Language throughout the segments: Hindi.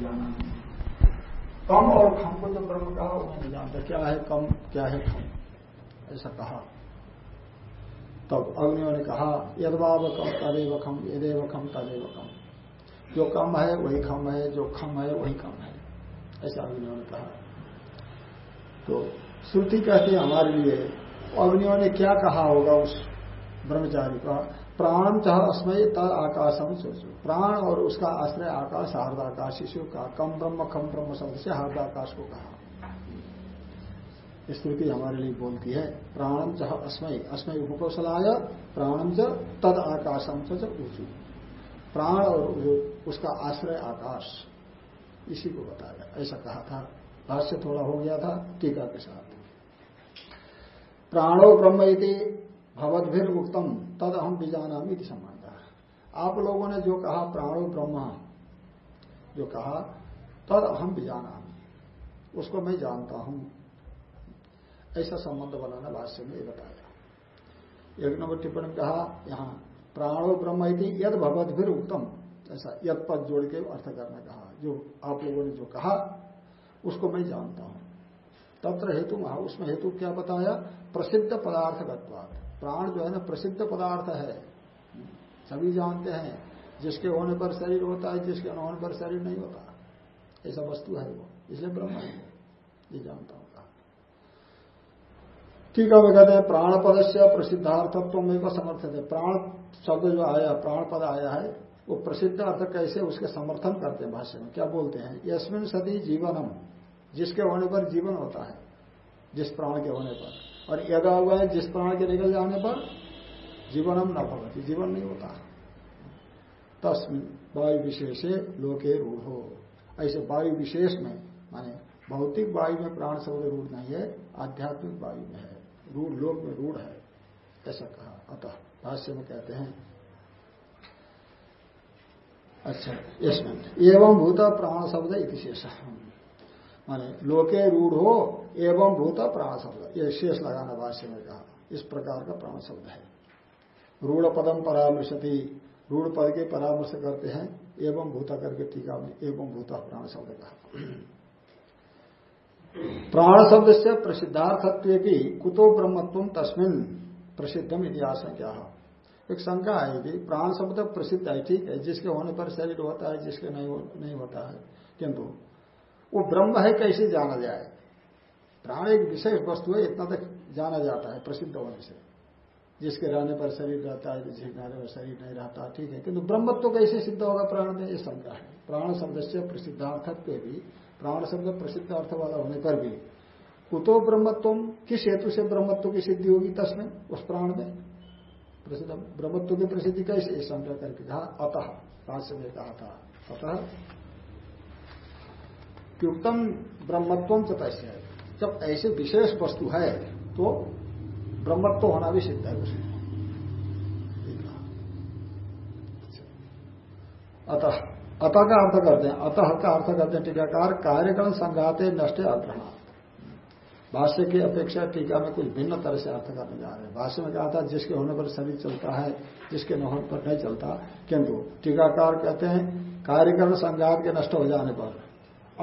जाना कम और खम को जो ब्रह्म कहा वो नहीं जानता, क्या है कम, क्या है खम? ऐसा कहा। तब अग्नियों ने कहा यदवाव कम, तदेव खम, यदेव खम, तदेव कम जो कम है, वही खम है, जो खम है, वही कम है। ऐसा अग्नियों ने कहा। तो श्रुति कहती है हमारे लिए, अग्नियों ने क्या कहा होगा उस ब्रह्मचारी का? प्राण चाह अस्मय तद आकाशम सोचो प्राण और उसका आश्रय आकाश, हार्दाकाश शिशु का कम ब्रह्म, खम ब्रह्म शब्द से हार्दाकाश को कहा। स्तुति हमारे लिए बोलती है प्राणम चाह अस्मय अस्मय उपकौशलाय प्राणम च तद आकाशम च ऊंचू। प्राण और उसका आश्रय आकाश, इसी को बताया ऐसा कहा था, भाष्य थोड़ा हो गया था, टीका के साथ। प्राणो ब्रह्म भवद्भिर उत्तम तद हम बीजानामी संबंध आप लोगों ने जो कहा, प्राणो ब्रह्म, जो कहा, तद हम बीजाना उसको मैं जानता हूँ। ऐसा संबंध बनाना भाष्य में बताया। एक नंबर टिप्पणी कहा, यहाँ प्राणो ब्रह्म यद भगवत उत्तम ऐसा यद पद जोड़ के अर्थ करना कहा। जो आप लोगों ने जो कहा, उसको मैं जानता हूँ। तत्र हेतु, महा, उसमें हेतु क्या बताया? प्रसिद्ध पदार्थ गत्वाद प्राण जो है ना प्रसिद्ध पदार्थ है। सभी जानते हैं, जिसके होने पर शरीर होता है, जिसके होने पर शरीर नहीं होता। ऐसा वस्तु है वो, इसलिए ब्रह्म है। ये जानता हूँ ठीक है, वे कहते हैं प्राण पद से प्रसिद्धार्थत्व में को समर्थन है। प्राण शब्द जो आया प्राण पद आया है, वो प्रसिद्ध अर्थ कैसे उसके समर्थन करते हैं भाष्य में? क्या बोलते हैं? यशमिन सती जीवनम, जिसके होने पर जीवन होता है, जिस प्राण के होने पर। और यदा हुआ है जिस प्राण के निकल जाने पर जीवनम न भवती, जीवन नहीं होता। तस्मिन वायु विशेष लोके रूढ़। ऐसे वायु विशेष में, माने भौतिक वायु में प्राण शब्द रूढ़ नहीं है, आध्यात्मिक वायु में है। रूढ़, लोक में रूढ़ है, ऐसा कहा। अतः भाष्य में कहते हैं। अच्छा एवं भूत प्राण शब्द इतिशेष माने लोके रूढ़ एवं भूत प्राण शब्द। ये शेष लगाना भाष्य में कहा। इस प्रकार का प्राण शब्द है। रूढ़ पदम परामर्शति रूढ़ पद के परामर्श करते हैं एवं भूता करके टीका में एवं भूता प्राण शब्द कहा। प्राण शब्द से प्रसिद्धार्थत्व की कुतो ब्रह्मत्व तस्मिन प्रसिद्धम इतिहास क्या एक शंका है कि प्राण शब्द प्रसिद्ध है ठीक है जिसके होने पर शरीर होता है जिसके नहीं, हो, नहीं होता है। किंतु वो ब्रह्म है, कैसे जाना जाए? प्राण एक विशेष वस्तु है, इतना तक जाना जाता है, प्रसिद्ध होने से। जिसके रहने पर शरीर रहता है, जिसके रहने पर शरीर नहीं रहता, ठीक है। किंतु ब्रह्मत्व तो कैसे सिद्ध होगा प्राण में? ये शंका है। प्राण शब्द से प्रसिद्धार्थत्व भी, प्राण शब्द प्रसिद्ध अर्थ वाला होने पर भी, कुतो ब्रह्मत्व, किस हेतु से ब्रह्मत्व की सिद्धि होगी तस्में, उस प्राण में? प्रसिद्ध ब्रह्मत्व की प्रसिद्धि कैसे? शंका करके कहा, अतः भाष्य में कहा था। अतः युक्तम ब्रह्मत्व तपस्या जब ऐसे विशेष वस्तु है तो ब्रह्मत्व होना भी सिद्ध है उसमें अतः अतः का अर्थ करते हैं, अतः का अर्थ करते हैं टीकाकार, कार्यक्रम संघाते नष्ट अग्रहण भाष्य की अपेक्षा टीका में कुछ भिन्न तरह से अर्थ करने जा रहे हैं। भाष्य में कहा था, जिसके होने पर शरीर चलता है, जिसके न होने पर नहीं चलता। किंतु टीकाकार कहते हैं कार्यकरण संघात के नष्ट हो जाने पर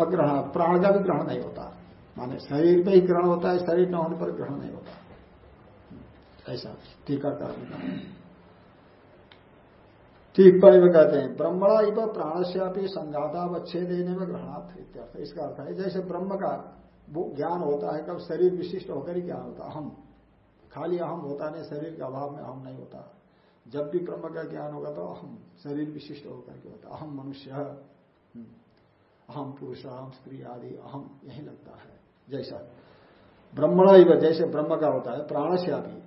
अग्रहण प्राण का भी ग्रहण नहीं होता। माने शरीर में ही ग्रहण होता है, शरीर न होने पर ग्रहण नहीं होता। ऐसा टीकाकार टिप्पणी में कहते हैं, ब्रह्मणा इव प्राण से अपनी संघातावच्छेद देने में ग्रहणार्थ इत्यर्थ। इसका अर्थ है, जैसे ब्रह्म का ज्ञान होता है, कब शरीर विशिष्ट होकर ही ज्ञान होता अहम। खाली अहम होता नहीं, शरीर के अभाव में अहम नहीं होता। जब भी ब्रह्म का ज्ञान होगा तो अहम, शरीर विशिष्ट होकर के होता अहम मनुष्य। अहम पुरुष अहम स्त्री आदि, अहम, यही लगता है। जैसा ब्रह्मण जैसे ब्रह्म का होता है प्राण से अभी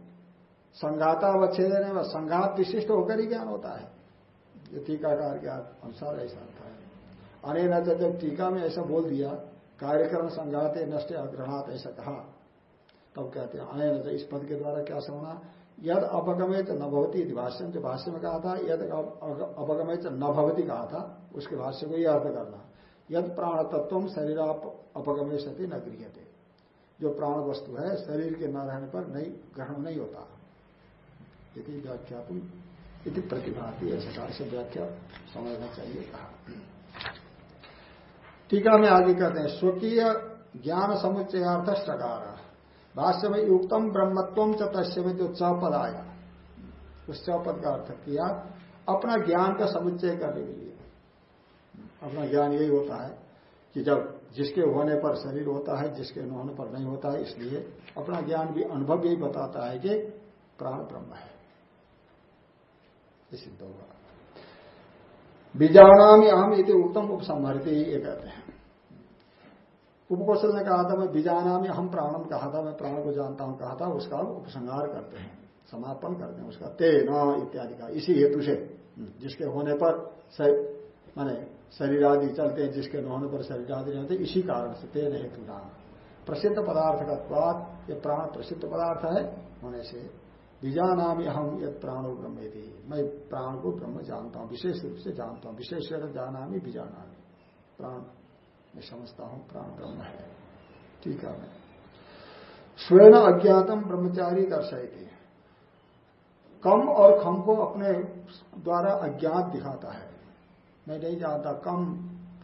संघाता अवच्छेदन में संघात विशिष्ट होकर ही ज्ञान होता है। टीकाकार के अनुसार ऐसा होता है। अरे न जब टीका में ऐसा बोल दिया, कार्यक्रम संघाते नष्ट अग्रहणात ऐसा कहा, तब कहते हैं अने न इस पद के द्वारा क्या समझना? यद अपगमित न भवती भाष्य। जो भाष्य में कहा था, यद अपगमित न भवती कहा था, उसके भाष्य को यह अर्थ करना। यद प्राण तत्व शरीर अपगमे सती न गृहते जो प्राण वस्तु है, शरीर के न रहने पर नहीं, ग्रहण नहीं होता। यदि व्याख्या तुम यदि प्रतिभाती, ऐसे से व्याख्या समझना चाहिए कहा। टीका में आगे कहते हैं, स्वकीय ज्ञान समुच्चयार्थ सकार भाष्य में युक्तम ब्रह्मत्व च तस्य में जो चौपद आया उस चौपद का अर्थ किया, अपना ज्ञान का समुच्चय करने के लिए। अपना ज्ञान यही होता है कि जब जिसके होने पर शरीर होता है, जिसके न होने पर नहीं होता है, इसलिए अपना ज्ञान भी अनुभव यही बताता है कि प्राण ब्रह्म है। सिद्ध होगा बीजानामी अहम इति उत्तम उपसंहरती ये कहते हैं। उपकौशल ने कहा था, मैं बीजाना हम प्राणम कहा था, मैं प्राण को जानता हूँ कहा था, उसका उपसंहार करते हैं, समापन करते हैं, उसका ते न इत्यादि का इसी हेतु से, जिसके होने पर माने शरीर आदि चलते हैं, जिसके न पर शरीर आदि रहते इसी कारण से तेन हेतु नाम प्रसिद्ध पदार्थ का स्वाद ये प्राण प्रसिद्ध पदार्थ है, होने से बीजानामी हम ये प्राणो ब्रह्म मैं प्राण को ब्रह्म जानता हूँ, विशेष रूप से जानता हूँ, विशेष जाना बीजानामी प्राण, मैं समझता हूँ, प्राण ब्रह्म है। ठीक है, मैं। स्वयं अज्ञातम ब्रह्मचारी दर्शाई कम और खम को अपने द्वारा अज्ञात दिखाता है। मैं नहीं जानता कम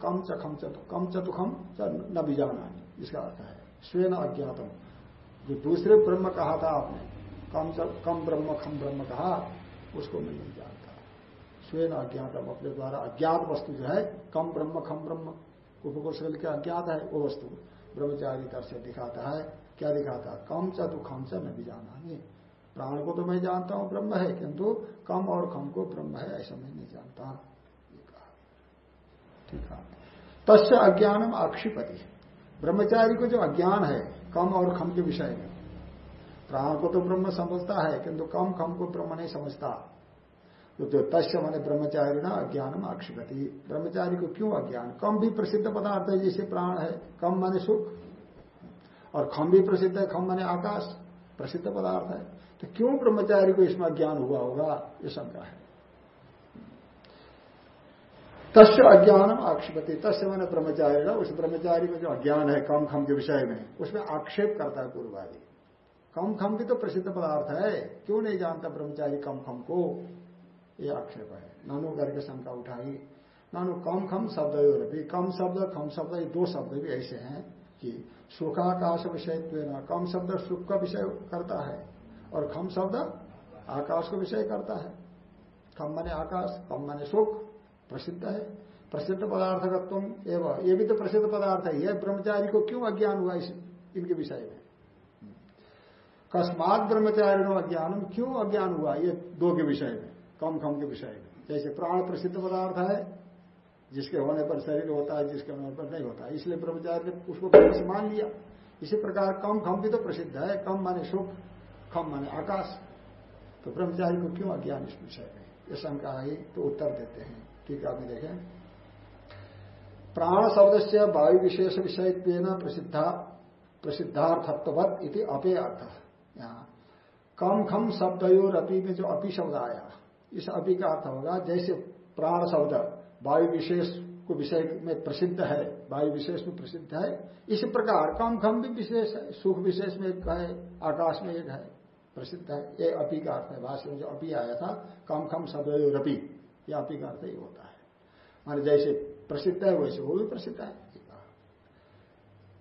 कम च खम चतु कम चतुखम च न भी जाना इसका अर्थ है स्वयं अज्ञातम। जो दूसरे ब्रह्म कहा था आपने कम च, कम ब्रह्म खम ब्रह्म कहा उसको मैं नहीं जानता। स्वयं अज्ञातम अपने द्वारा अज्ञात वस्तु जो है कम ब्रह्म खम ब्रह्म उपकोशल के अज्ञात है वो वस्तु ब्रह्मचारी तर से दिखाता है। क्या दिखाता है? कम च तो खम से न भी जाना नहीं प्राण को तो मैं जानता हूँ ब्रह्म है किंतु कम और खम को ब्रह्म है ऐसा मैं नहीं जानता। ठीक है तस्य अज्ञानम आक्षिपति ब्रह्मचारी को जो अज्ञान है, कम और खम के विषय में। प्राण को तो ब्रह्म समझता है, किंतु कम खम को ब्रह्म नहीं समझता। तो तस्य मैंने ब्रह्मचारी ना, अज्ञानम आक्षिपति। ब्रह्मचारी को क्यों अज्ञान? कम भी प्रसिद्ध पदार्थ है, जैसे प्राण है, कम माने सुख। और खम भी प्रसिद्ध है, खम माने आकाश। प्रसिद्ध पदार्थ है। तो क्यों ब्रह्मचारी को इसमें अज्ञान हुआ होगा? ये शंका है। तस्य अज्ञानम आक्षेपति। तस्य मैंने ब्रह्मचारी उस ब्रह्मचारी में जो अज्ञान है कम खम के विषय में, उसमें आक्षेप करता है पूर्वादि। कम खम भी तो प्रसिद्ध पदार्थ है। क्यों नहीं जानता ब्रह्मचारी कम खम को? ये आक्षेप है। नानू करके शंका उठाई। नानू कम खम शब्द कम शब्द, खम शब्द, ये दो शब्द भी ऐसे हैं कि सुखाकाश विषय कम शब्द सुख का विषय करता है और खम शब्द आकाश को विषय करता है। खम मने आकाश, कम मने सुख। प्रसिद्ध है। प्रसिद्ध पदार्थ का एवं। ये भी तो प्रसिद्ध पदार्थ है। यह ब्रह्मचारी को क्यों अज्ञान हुआ इस, इनके विषय में? कस्मात ब्रह्मचारी नो अज्ञान क्यों अज्ञान हुआ? ये दो के विषय में, कम कम के विषय में। जैसे प्राण प्रसिद्ध पदार्थ है, जिसके होने पर शरीर होता है, जिसके होने पर नहीं होता। इसलिए ब्रह्मचारी ने उसको से मान लिया। इसी प्रकार कम खम भी तो प्रसिद्ध है। कम माने सुख खम माने आकाश। तो ब्रह्मचारी को क्यों अज्ञान इस विषय में? ये शंका आई तो उत्तर देते हैं। ठीक है, आपने देखें प्राण शब्द से वायु विशेष विषय प्रसिद्धा प्रसिद्धार्थत्वत इति अपे अर्थ। यहाँ, कम खम शब्दयोर अपी में जो अपी शब्द आया, इस अपी का अर्थ होगा, जैसे प्राण शब्द वायु विशेष को विषय में प्रसिद्ध है वायु विशेष में प्रसिद्ध है, इसी प्रकार कम खम भी विशेष है, सुख विशेष में एक है, आकाश में एक है, प्रसिद्ध है, ये अपी का अर्थ है, भाष्य में जो अपी आया था, कम खम शब्द रपी आपी का अर्थ ही होता है। मान जैसे प्रसिद्ध है, वैसे वो भी प्रसिद्ध है।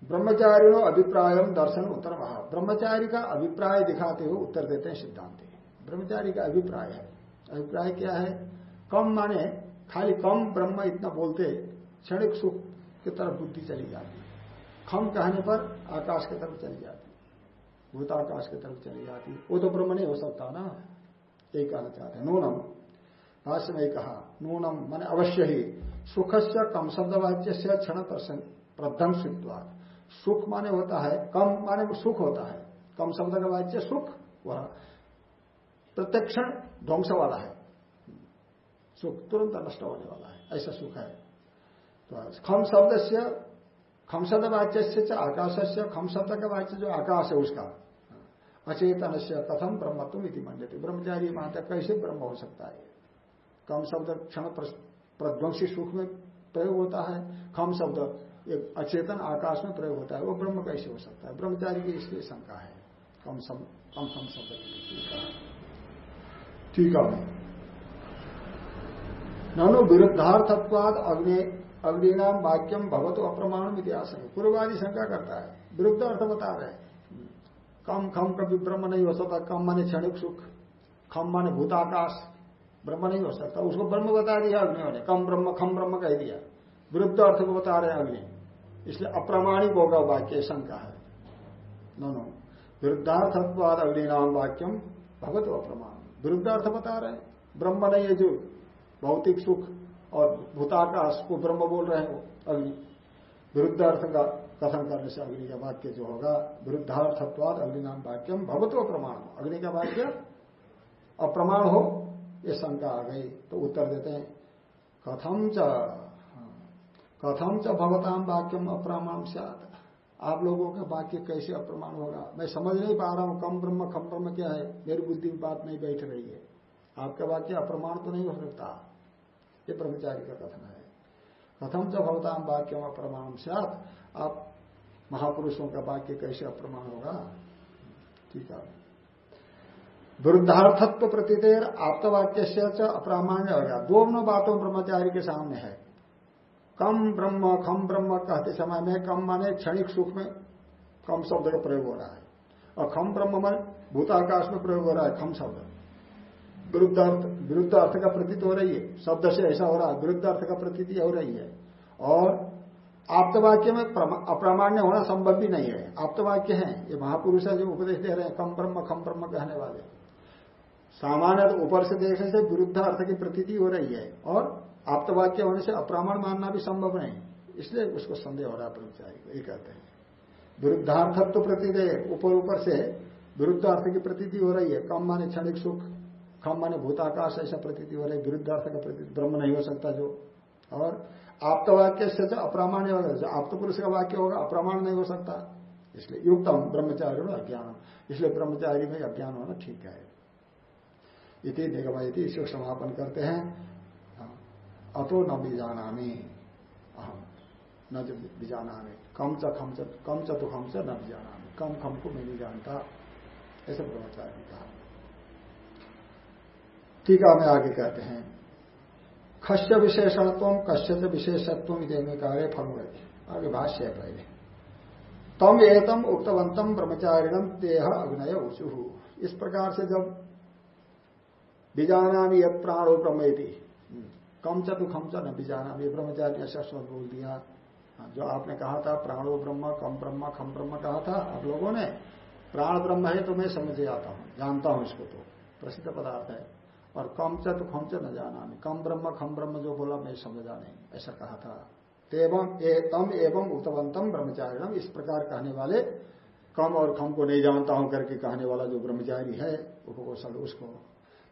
ब्रह्मचारी अभिप्राय दर्शन उत्तर वहा ब्रह्मचारी का अभिप्राय दिखाते हुए उत्तर देते हैं सिद्धांत। ब्रह्मचारी का अभिप्राय है। अभिप्राय क्या है? कम माने खाली कम ब्रह्म इतना बोलते क्षणिक सुख की तरफ़ बुद्धि चली जाती खम कहने पर आकाश की तरफ़ चली जाती भूताकाश की तरफ़ चली जाती वो तो ब्रह्म नहीं हो सकता ना। यही कहना चाहते हैं। नूनम। भाष्य में कहा नूनम मान अवश्य ही सुख से कम शब्दवाच्य से क्षण प्रध्वंसित्व सुख माने होता है, कम माने सुख होता है। कम शब्द का वाच्य सुख वह प्रत्यक्षण ध्वंस वाला है। सुख तुरंत नष्ट होने वाला है, ऐसा सुख है। तो खम शब्द से खम शब्द वाच्य से आकाश से खम शब्द का वाच्य जो आकाश है उसका अचेतन से कथम ब्रह्मत्व इति मंडित ब्रह्मचारी मानता कैसे ब्रह्म हो सकता है? कम शब्द क्षण प्रध्वंसी सुख में प्रयोग होता है खम शब्द एक अचेतन आकाश में प्रयोग होता है वो ब्रह्म कैसे हो सकता है? ब्रह्मचारी की इसलिए शंका है कम सम, कम कम शब्द ठीक है। ननु विरुद्धार्थत्वाद अग्नि अग्निनाम वाक्यम भगवतो अप्रमाण इतिहास है पूर्वादि शंका करता है विरुद्ध अर्थ बता रहे कम खम कभी ब्रह्म नहीं हो सकता कम माने क्षणिक सुख खम माने भूताकाश ब्रह्म नहीं हो सकता। उसको ब्रह्म बता दिया अग्नियों ने कम ब्रह्म, खम ब्रह्म कह दिया। विरुद्ध अर्थ को बता रहे अग्नि। इसलिए अप्रामाणिक होगा वाक्य, शंका है। नो नो विरुद्धार्थत्वाद अग्निनाम वाक्यम भगवत अप्रमाण विरुद्धार्थ बता रहे हैं। ब्रह्म नहीं है जो भौतिक सुख और भूताकाश को ब्रह्म बोल रहे हो अग्नि। विरुद्धार्थ का कथन करने से अग्नि का वाक्य जो होगा, विरुद्धार्थत्वाद अग्नि नाम वाक्यम भगवतो प्रमाण अग्नि का वाक्य अप्रमाण हो ये शंका आ गई तो उत्तर देते हैं कथम च? कथम च भगवताम वाक्यम अप्रमाण से आप लोगों का वाक्य कैसे अप्रमाण होगा? मैं समझ नहीं पा रहा हूँ, कम ब्रह्म, खम ब्रह्म क्या है? मेरी बुद्धि में बात नहीं बैठ रही है। आपका वाक्य अप्रमाण तो नहीं हो सकता। ये ब्रह्मचारी का कथन है। कथम च भगवताम वाक्यम अप्रमाण से आप महापुरुषों का वाक्य कैसे अप्रमाण होगा? ठीक है। विरुद्धार्थत्व प्रतिदेर आप्तवाक्य से अप्रामाण्य हो गया। दोनों बातों ब्रह्मचारी के सामने है। कम ब्रह्म, खम ब्रह्म कहते समय में, कम माने क्षणिक सुख में कम शब्द का प्रयोग हो रहा है। और खम ब्रह्म में भूताकाश में प्रयोग हो रहा है, खम शब्द। विरुद्ध अर्थ विरुद्ध अर्थ का प्रतीत हो रही है। शब्द से ऐसा हो रहा है विरुद्ध अर्थ का प्रतीति हो रही है। और आप्तवाक्य में अप्रामाण्य होना संभव भी नहीं है। आप्तवाक्य है, ये महापुरुष है जो उपदेश दे रहे हैं, कम ब्रह्म, खम ब्रह्म कहने वाले। सामान्य ऊपर से देखने से विरुद्ध अर्थ की प्रतीति हो रही है और आप्तवाक्य होने से अप्रामाण मानना भी संभव नहीं। इसलिए उसको संदेह हो रहा ब्रह्मचारी को ये कहते हैं। विरुद्धार्थत्व है, ऊपर ऊपर से विरुद्ध अर्थ की प्रतीति हो रही है। कम माने क्षणिक सुख, कम माने भूताकाश, ऐसा प्रतीति हो रही है। विरुद्ध अर्थ का प्रतीति, ब्रह्म नहीं हो सकता जो। और आप्तवाक्य से तो अप्रामाण्य होगा जो आप्त पुरुष का वाक्य होगा अप्रामाण नहीं हो सकता। इसलिए युक्तम ब्रह्मचारी अज्ञान इसलिए ब्रह्मचारी में अज्ञान होना ठीक है। इति निगम इसको समापन करते हैं। अतो न बीजानामी अहम न जो बीजानामी कम च खम च कम च तो खम च न बीजानामी कम खम को मैं नहीं जानता। ऐसे ब्रह्मचारी ने कहा। टीका में आगे कहते हैं। खस्य विशेषणत्व कश्य विशेषत्व कार्य फल आगे भाष्य है पहले। तम एतम उक्तवंतम ब्रह्मचारिणम देह अग्नय ऊचु। इस प्रकार से जब बीजाना यद प्राणो कम च तो खम च न बीजाना ब्रह्मचारी ऐसा स्वर बोल दिया। हाँ, जो आपने कहा था प्राणो ब्रह्म कम ब्रह्म खम ब्रह्म कहा था आप लोगों ने प्राण ब्रह्म है तो मैं समझ जाता हूँ जानता हूँ इसको तो। प्रसिद्ध पदार्थ है। और कम च तो खम च न जाना कम ब्रह्म खम ब्रह्म जो बोला मैं समझा नहीं ऐसा कहा था। तेवम तम एवं उत्तवंतम ब्रह्मचारिणम इस प्रकार कहने वाले कम और खम को नहीं जानता हूँ करके कहने वाला जो ब्रह्मचारी है उपकोशल उसको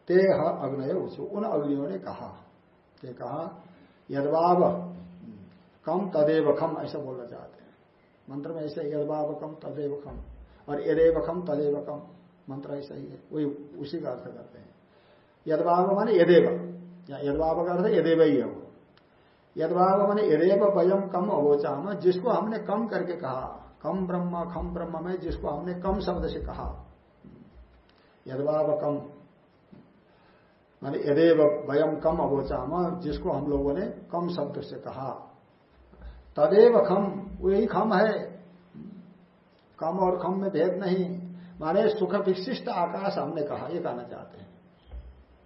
ते अग्नय। उन अग्नियों ने कहा ते कहा यदवाब कम तदेव खम, ऐसा बोलना चाहते हैं। मंत्र में ऐसे यदवाब कम तदेव खम, और यदेव खम तदेव कम, मंत्र ऐसा ही है, वही उसी का अर्थ करते हैं। यदवाब माने यदेव, या यदवाब का अर्थ यदेव ही है वो। यदवाब माने यदेव वयम कम अवोचाम, जिसको हमने कम करके कहा, कम ब्रह्म, खम ब्रह्म में जिसको हमने कम शब्द से कहा। यदवाब कम माने यदेव वयम कम अवोचाम, जिसको हम लोगों ने कम शब्द से कहा। तदेव खम वही खम है। कम और खम में भेद नहीं। माने सुख विशिष्ट आकाश हमने कहा, ये कहना चाहते हैं।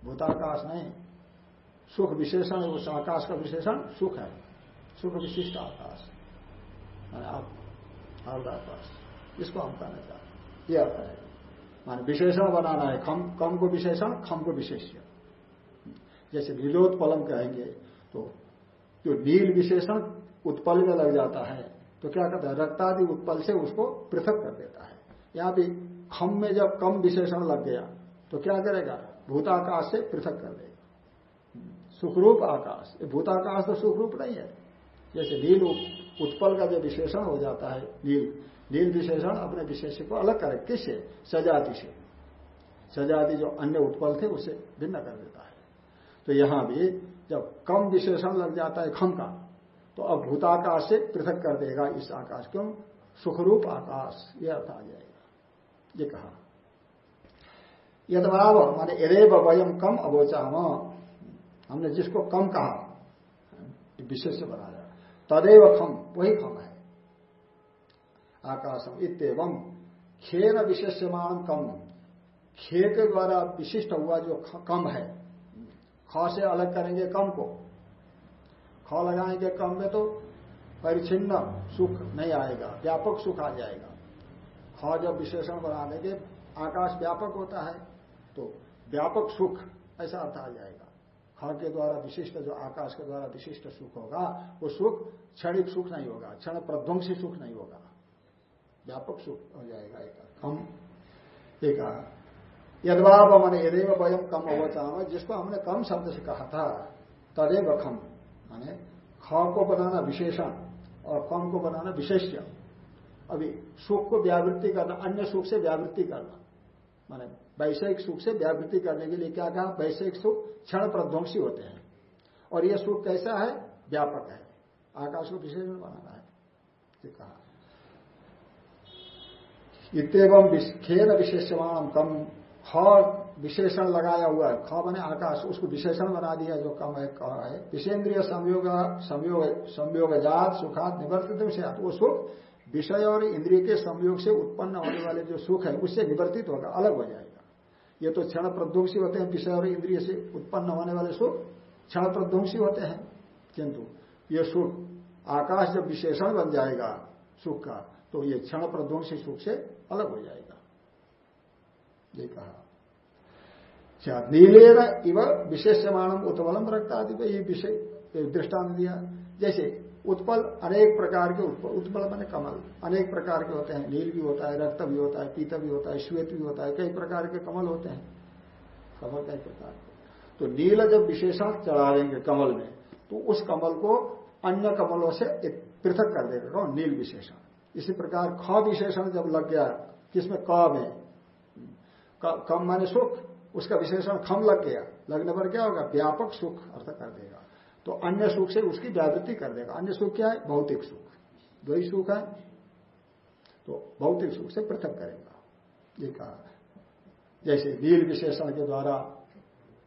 भूताकाश नहीं। सुख विशेषण, उस आकाश का विशेषण सुख है। सुख विशिष्ट आकाश। आकाश। इसको हम कहना चाहते हैं। ये अर्थ है। माने विशेषण बनाना है। खम, कम को विशेषण, खम को विशेष्य। जैसे नीलोत्पलम कहेंगे तो जो नील विशेषण उत्पल में लग जाता है तो क्या कहता है, रक्तादि उत्पल से उसको पृथक कर देता है। यहाँ भी खम में जब कम विशेषण लग गया तो क्या करेगा, भूताकाश से पृथक कर देगा। सुखरूप आकाश भूताकाश तो सुखरूप नहीं है। जैसे नील उत्पल का जो विशेषण हो जाता है, नील नील विशेषण अपने विशेष को अलग करे। किससे? सजाति से। सजाति जो अन्य उत्पल थे, उसे भिन्न कर देता तो यहाँ भी जब कम विशेषण लग जाता है खम का तो अब भूताकाश से पृथक कर देगा इस आकाश क्यों सुखरूप आकाश, यह अर्थ आ जाएगा। ये कहा। यदभाव माने एरेब वयम कम अवोचाम। हमने जिसको कम कहा विशेष बनाया। तदेव खम, वही खम है। आकाशम इतम खे न विशेषमान कम। खे के द्वारा विशिष्ट हुआ जो कम है ख से अलग करेंगे कम को। ख लगाएँगे कम में तो परिचिन्न सुख नहीं आएगा, व्यापक सुख आ जाएगा। ख जब विशेषण बना देंगे आकाश व्यापक होता है तो व्यापक सुख ऐसा अर्थ आ जाएगा। ख के द्वारा विशिष्ट जो आकाश के द्वारा विशिष्ट सुख होगा, वो सुख क्षणिक सुख नहीं होगा, क्षण प्रध्वंसी सुख नहीं होगा। व्यापक सुख हो जाएगा एक हम एक यदवाब मन यदेव वयम कम अवचाम, जिसको हमने कम शब्द से कहा था, तदेव खम माने ख को बनाना विशेषण और कम को बनाना विशेष्य। अभी सुख को व्यावृत्ति करना, अन्य सुख से व्यावृत्ति करना। माने वैषयिक सुख से व्यावृत्ति करने के लिए क्या कहा? वैषयिक सुख क्षण प्रध्वंसी होते हैं। और यह सुख कैसा है? व्यापक है। आकाश को विशेषण बनाना है। कहा। इतम खेल विशेषवाण कम। ख विशेषण लगाया हुआ है। ख बने आकाश, उसको विशेषण बना दिया जो कम है कहा है। विषेन्द्रिय संयोग संयोग संयोगजात सुखात, निवर्तित विषय वो सुख विषय और इंद्रिय के संयोग से उत्पन्न होने वाले जो सुख है, उससे निवर्तित होगा, अलग हो जाएगा। ये तो क्षण प्रध्वंसी होते हैं, विषय और इंद्रिय से उत्पन्न होने वाले सुख क्षण प्रध्वंसी होते हैं। किंतु ये सुख, आकाश जब विशेषण बन जाएगा सुख का तो ये क्षण प्रध्वंसी सुख से अलग हो जाएगा। ये कहा। अच्छा नीलेर इव विशेषमाणम उत्पलम रखता आदि ये विषय दृष्टांत दिया। जैसे उत्पल अनेक प्रकार के उत्पल उत्पल मैंने कमल। अनेक प्रकार के होते हैं। नील भी होता है, रक्त भी होता है, पीत भी होता है, श्वेत भी होता है, कई प्रकार के कमल होते हैं। कमल कई प्रकार के। तो नील जब विशेषण चढ़ा देंगे कमल में तो उस कमल को अन्य कमलों से पृथक कर देगा। कौन? नील विशेषण। इसी प्रकार ख विशेषण जब लग गया, किसमें? क में। कम माने सुख, उसका विशेषण खम लग गया। लगने पर क्या होगा? व्यापक सुख अर्थ कर देगा। तो अन्य सुख से उसकी व्यावृत्ति कर देगा। अन्य सुख क्या है? भौतिक सुख। दो ही सुख है। तो भौतिक सुख से पृथक करेगा। ये कहा। जैसे नील विशेषण के द्वारा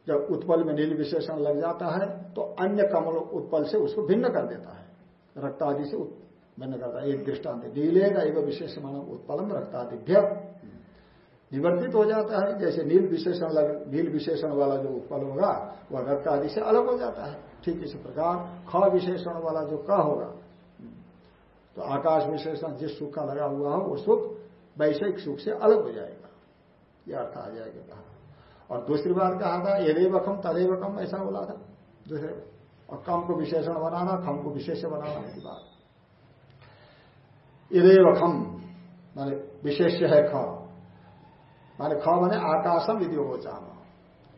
जब उत्पल में नील विशेषण लग जाता है तो अन्य कमल उत्पल से उसको भिन्न कर देता है। रक्त आदि से भिन्न करता है। एक दृष्टांत नीले का एवं विशेष मानव उत्पलम रक्तादिभ्य। निवर्तित हो जाता है। जैसे नील विशेषण नील विशेषण वाला जो उत्पल होगा, वह रक्त आदि से अलग हो जाता है। ठीक इसी प्रकार ख विशेषण वाला जो क होगा तो आकाश विशेषण जिस सुख का लगा हुआ हो, वो सुख वैषयिक सुख से अलग हो जाएगा। यह अर्थ आ जाएगा कहा। और दूसरी बार कहा था यदेव कम तदेव कम ऐसा बोला था। दूसरे, और कम को विशेषण बनाना, खम को विशेष बनाना की बात। यदेव खम माने विशेष्य है ख। माने ख माने आकाशम यदि होचाम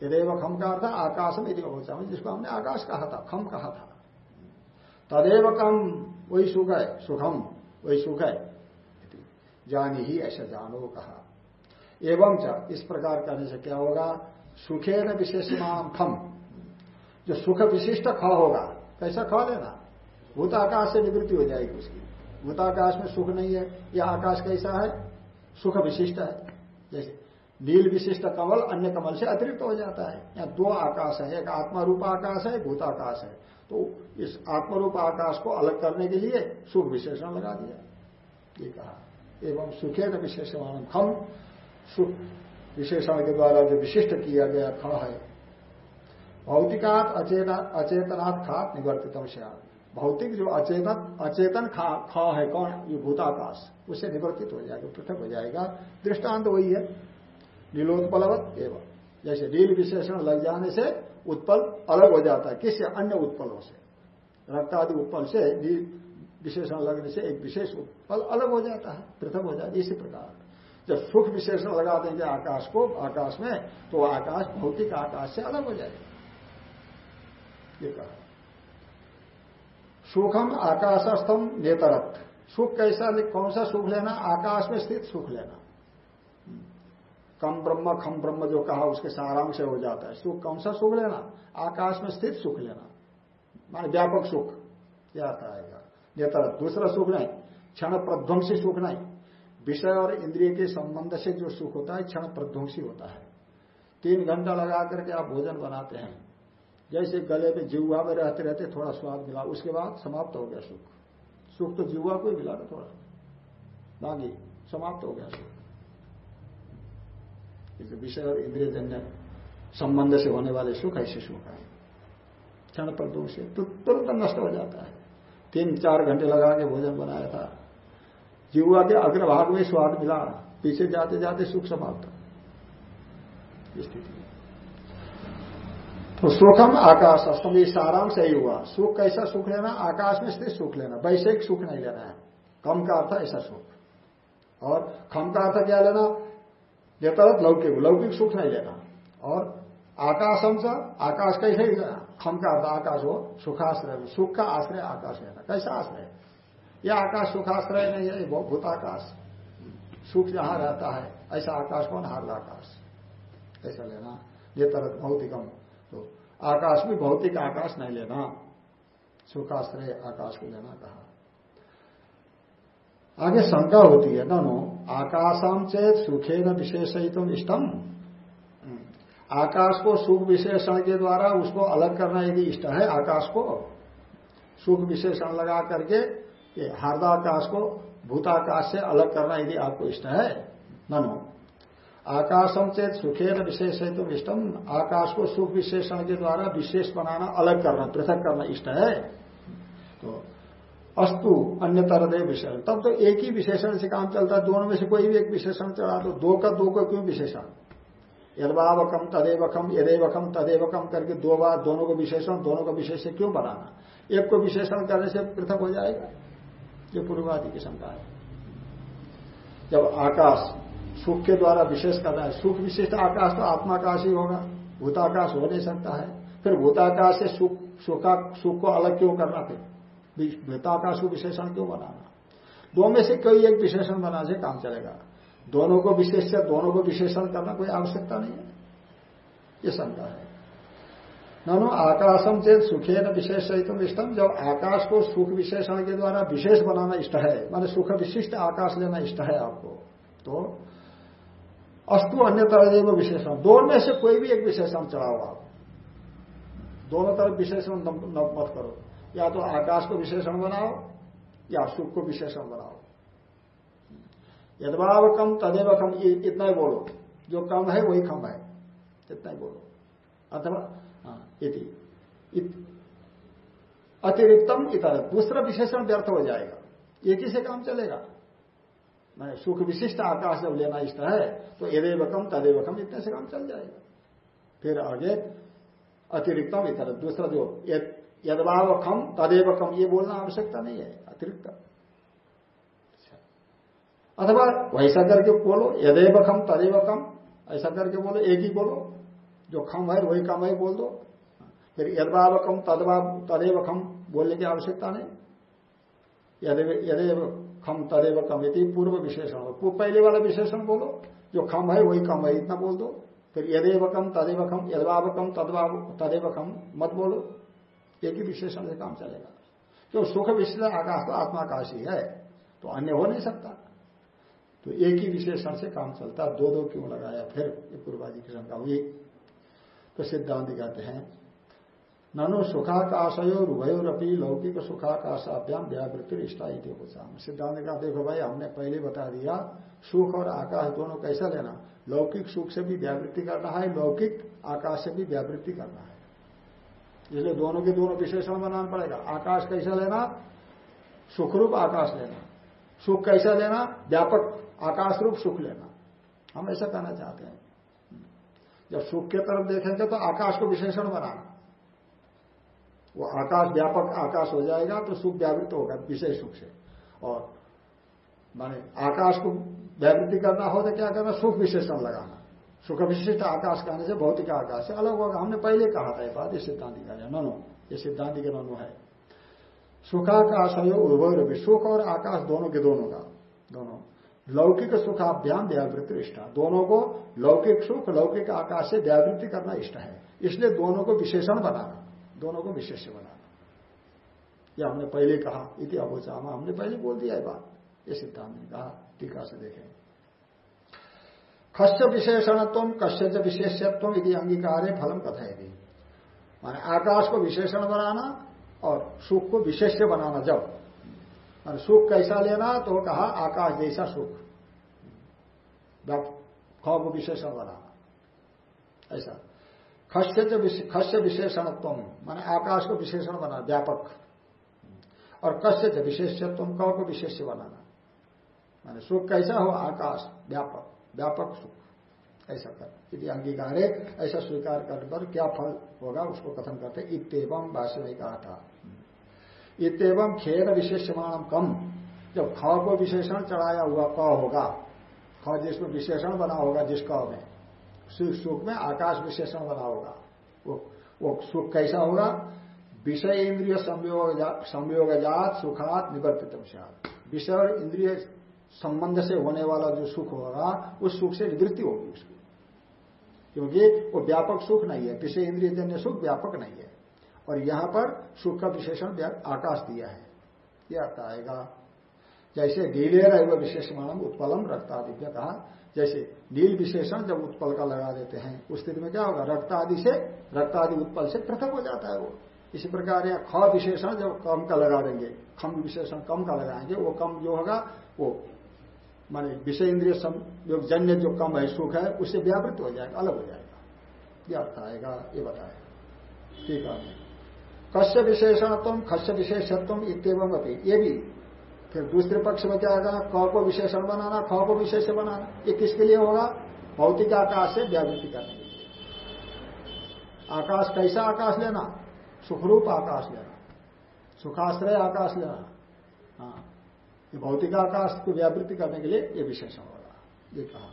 यदेव खम का अर्थ आकाशम यदि होचाम जिसको हमने आकाश कहा था खम कहा था। तदेव कम वही सुख है, सुखम, वही सुख है। जानी ही ऐसा जानो कहा। एवं च, इस प्रकार करने से क्या होगा? सुखे न विशेष नाम खम जो सुख विशिष्ट ख होगा, कैसा ख लेना भूत आकाश से निवृत्ति हो जाएगी उसकी। भूताकाश में सुख नहीं है, यह आकाश कैसा है? सुख विशिष्ट है। जैसे नील विशिष्ट कमल अन्य कमल से अतिरिक्त हो जाता है। यहाँ दो आकाश है, एक आत्मा रूप आकाश है भूताकाश है। तो इस आत्मरूप आकाश को अलग करने के लिए सुख विशेषण लगा दिया। ये कहा। एवं सुखे न विशेषण खम सुख विशेषण के द्वारा जो विशिष्ट किया गया ख है। भौतिकात अचेतनाथ खात निवर्तित से भौतिक जो अचेतन अचेतन खा खा है कौन? ये भूताकाश। उससे निवर्तित हो जाएगा, पृथक हो जाएगा। दृष्टांत वही है। नीलोत्पलवत एवं। जैसे नील विशेषण लग जाने से उत्पल अलग हो जाता है। किससे? अन्य उत्पलों से। रक्त आदि उत्पल से नील विशेषण लगने से एक विशेष उत्पल अलग हो जाता है पृथक हो जाता है। इसी प्रकार। जब सुख विशेषण लगा देंगे आकाश को, आकाश में तो आकाश भौतिक आकाश से अलग हो जाएगा। ये कहा। सुखम आकाशस्थम नेतरत सुख कैसा? कौन सा सुख लेना? आकाश में स्थित सुख लेना। कम ब्रह्म, खम ब्रह्म जो कहा, उसके सारांश हो जाता है। सुख कौन सा सुख लेना? आकाश में स्थित सुख लेना। मान व्यापक सुख। क्या आता आएगा नेतरत दूसरा सुख नहीं। क्षण प्रध्वंसी सुख नहीं। विषय और इंद्रिय के संबंध से जो सुख होता है, क्षण प्रध्वंसी होता है। तीन घंटा लगा करके आप भोजन बनाते हैं। जैसे गले में जिहुआ में रहते रहते थोड़ा स्वाद मिला, उसके बाद समाप्त हो गया सुख। सुख तो जीवा को ही मिला ना थोड़ा। बाकी समाप्त हो गया सुख। विषय और इंद्रिय जन्य संबंध से होने वाले सुख ऐसे सुख है। क्षण पर दो से तो तुरंत नष्ट हो जाता है। तीन चार घंटे लगा के भोजन बनाया था। जीवा के अग्रभाग में स्वाद मिला। पीछे जाते जाते सुख समाप्त। स्थिति तो सुखम आकाश अस्तम सारांश सही हुआ। सुख कैसा सुख लेना? आकाश में स्थित सुख लेना। वैश्विक सुख नहीं लेना है। कम का अर्थ ऐसा सुख। और खम का अर्थ क्या लेना? यथारथ लौकिक लौकिक सुख नहीं लेना। और आकाशम से, आकाश कैसे ही खम का अर्थ आकाश हो, सुखाश्रय, सुख का आश्रय आकाश लेना कैसा आश्रय? यह आकाश सुखाश्रय नहीं है, ये भूताकाश। सुख जहाँ रहता है, ऐसा आकाश कौन? हार्द आकाश। ऐसा लेना? ये तरह भौतिकम। तो आकाश भी भौतिक आकाश नहीं लेना। सुखाश्रय आकाश को लेना कहा। आगे शंका होती है, नो आकाशम चेत सुखे न विशेषित इष्टम। आकाश को सुख विशेषण के द्वारा उसको अलग करना यदि इष्ट है, आकाश को सुख विशेषण लगा करके ये हार्दाकाश को भूताकाश से अलग करना यदि आपको इष्ट है ननो आकाशम चेत सुखे न विशेष तो इष्टम। आकाश को सुख विशेषण के द्वारा विशेष बनाना, अलग करना, पृथक करना इष्ट है। तो अस्तु अन्य तरदेव विशेषण। तब तो एक ही विशेषण से काम चलता है, दोनों में से कोई भी एक विशेषण चढ़ा दो। दो का दो का क्यों विशेषण? यदवावकम तदेवकम यदेवकम तदेवकम करके दो बार दोनों को विशेषण, दोनों का विशेष क्यों बनाना एक को विशेषण करने से पृथक हो जाएगा। ये पूर्वादि की शंका है। जब आकाश सुख के द्वारा विशेष करना है, सुख विशिष्ट आकाश तो आत्माकाश ही होगा। भूताकाश हो नहीं सकता है। फिर भूताकाश से सुख सुख को अलग क्यों करना फिर? को विशेषण क्यों बनाना? दो में से कोई एक विशेषण बना से काम चलेगा। दोनों को विशेष दोनों को विशेषण करना कोई आवश्यकता नहीं है। ये शंका है। ननो आकाशम चेत सुखे न विशेष तुम इष्टम जब आकाश को सुख विशेषण के द्वारा विशेष बनाना इष्ट है, माने सुख विशिष्ट आकाश लेना इष्ट है आपको तो अस्तु अन्य तरह विशेषण। दोनों में से कोई भी एक विशेषण चढ़ाओ आप। दोनों तरफ़ विशेषण मत करो। या तो आकाश को विशेषण बनाओ या सुख को विशेषण बनाओ। यदभाव कम तदेव कम इतना ही बोलो। जो कम है वही कम है। इतना ही बोलो। अथवा हाँ, अतिरिक्तम इतर दूसरा विशेषण व्यर्थ हो जाएगा। एक ही से काम चलेगा। मैं सुख विशिष्ट आकाश जब लेना इष्ट है तो यदेव कम तदेव कम इतने से काम चल जाएगा। फिर आगे अतिरिक्तम इतर दूसरा जो यदभाव खम तदेव कम ये बोलना आवश्यकता नहीं है, अतिरिक्त। अथवा वैसा करके बोलो यदेव खम तदेव कम ऐसा करके बोलो, एक ही बोलो, जो खम है, वही कम है, बोल दो। फिर यदभाव कम तदभाव तदेव खम बोलने की आवश्यकता नहीं। यदेव खम तदेव कम यदि पूर्व विशेषण हो। पहले वाला विशेषण बोलो, जो खम है, वही कम है, इतना बोल दो। फिर यदेव कम तदेव खम यदभाव कम तदभाव तदेव खम मत बोलो। एक ही विशेषण से काम चलेगा। क्यों? सुख विशेष आकाश तो आत्माकाश ही है तो अन्य हो नहीं सकता। तो एक ही विशेषण से काम चलता, दो दो क्यों लगाया? फिर ये पूर्वाजी की शंका हुई। तो सिद्धांत कहते हैं, ननु सुखाकाशयो रुभयोरपी लौकिक सुखाकाशाभ्याम व्यावृत्ति इष्टा सिद्धांत का देखो भाई, हमने पहले बता दिया, सुख और आकाश दोनों कैसा लेना? लौकिक सुख से भी व्यावृत्ति करना है, लौकिक आकाश से भी व्यावृत्ति करना है। इसलिए दोनों के दोनों विशेषण बनाना पड़ेगा। आकाश कैसा लेना? सुखरूप आकाश लेना। सुख कैसा लेना? व्यापक आकाश रूप सुख लेना। हम ऐसा कहना चाहते हैं। जब सुख के तरफ़ देखेंगे तो आकाश को विशेषण बनाना। वो आकाश व्यापक आकाश हो जाएगा तो सुख व्यावृत होगा, विशेष सुख से। और माने आकाश को व्यावृत्ति करना हो तो क्या करना? सुख विशेषण लगाना। सुख विशिष्ट आकाश कहने से भौतिक आकाश से अलग होगा। हमने पहले कहा था ये बात, ये सिद्धांति का ननो, ये सिद्धांति के ननो है। सुखाकाश है उर्वर सुख और आकाश दोनों के दोनों का। दोनों। लौकिक सुखाभ्याम व्यावृत्ति इष्ट दोनों को लौकिक सुख, लौकिक आकाश से व्यावृत्ति करना इष्ट है। इसलिए दोनों को विशेषण बनाना। दोनों को विशेष बनाना। यह हमने पहले कहा। इति अभोचामा। हमने पहले बोल दिया है बात। ये सिद्धांत ने कहा। टीका से देखें। खस्य विशेषणत्व कश्य विशेषत्व यदि अंगीकार है फलम कथाएगी माने आकाश को विशेषण बनाना और सुख को विशेष्य बनाना जब। और सुख कैसा लेना तो कहा, आकाश जैसा सुख। ख को विशेषण बनाना। ऐसा। खस्य खस्य विशेषणत्व, माने आकाश को विशेषण बनाना, व्यापक। और कस्य विशेषत्व क को विशेष बनाना। माने सुख कैसा हो, आकाश व्यापक। व्यापक सुख ऐसा कर। यदि अंगीकार है ऐसा स्वीकार करने पर क्या फल होगा, उसको कथन करते इतम भाष्य में कहा था। इतम खेल विशेषमान कम। जब ख को विशेषण चढ़ाया हुआ क होगा, ख जिसमें विशेषण बना होगा, जिस क में सुख सुख में आकाश विशेषण बना होगा। वो वो सुख कैसा होगा? विषय इंद्रिय संयोग जात सुखात निवर्तित विषय इंद्रिय संबंध से होने वाला जो सुख होगा उस सुख से निवृत्ति होगी उसकी। क्योंकि वो व्यापक सुख नहीं है। विषय इंद्रिय जन्य सुख? व्यापक नहीं है। और यहाँ पर सुख का विशेषण आकाश दिया है। यह आता आएगा। जैसे नीलेर एवं विशेष मानम उत्पलम रक्तादि कहा। जैसे नील विशेषण जब उत्पल का लगा देते हैं, उस स्थिति में क्या होगा? रक्त आदि से रक्त आदि उत्पल से पृथक हो जाता है वो। इसी प्रकार यहाँ ख विशेषण जब कम का लगा देंगे खम विशेषण कम का लगाएँगे, वो कम जो होगा, वो माने विषय इंद्रिय जन्य जो कम है, सुख है, उससे व्यावृत हो जाएगा, अलग हो जाएगा। अर्थ आएगा, ये बताए ठीक है। कश्य विशेषणत्म खस्य विशेषत्व इतम अपनी ये भी। फिर दूसरे पक्ष में क्या होगा क को विशेषण बनाना, ख को विशेष बनाना। ये किसके लिए होगा? भौतिक आकाश से व्यावृत्ति करने के लिए। आकाश कैसा आकाश लेना? सुखरूप आकाश लेना। सुखाश्रय आकाश लेना। हाँ। ये भौतिक आकाश को व्यावृत्ति करने के लिए ये विशेषण होगा ये कहा।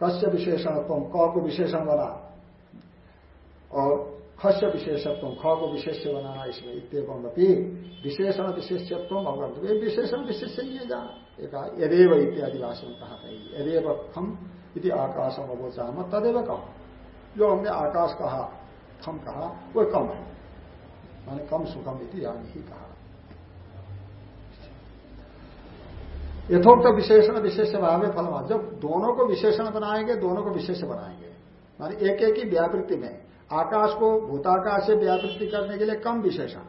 कश्य विशेषणत्व, क को विशेषण बना और खस्य विशेषत्व, ख को विशेष बनाना इसमें इतम विशेषण विशेषत्व अवगत। ये विशेषण विशेष ही है जहाँ। एक यदेव इत्यादि भाषण कहा था यदेव खम यदि आकाशम अवोचाम तदेव कम। जो हमने आकाश कहा खम कहा, वो कम है। माने कम सुखम इति यानी ही कहा। यथोक्त विशेषण विशेष भाव में फलवा जब दोनों को विशेषण बनाएँगे, दोनों को विशेष बनाएँगे। माने एक एक ही व्यावृत्ति में। आकाश को भूताकाश से व्यावृत्ति करने के लिए कम विशेषण।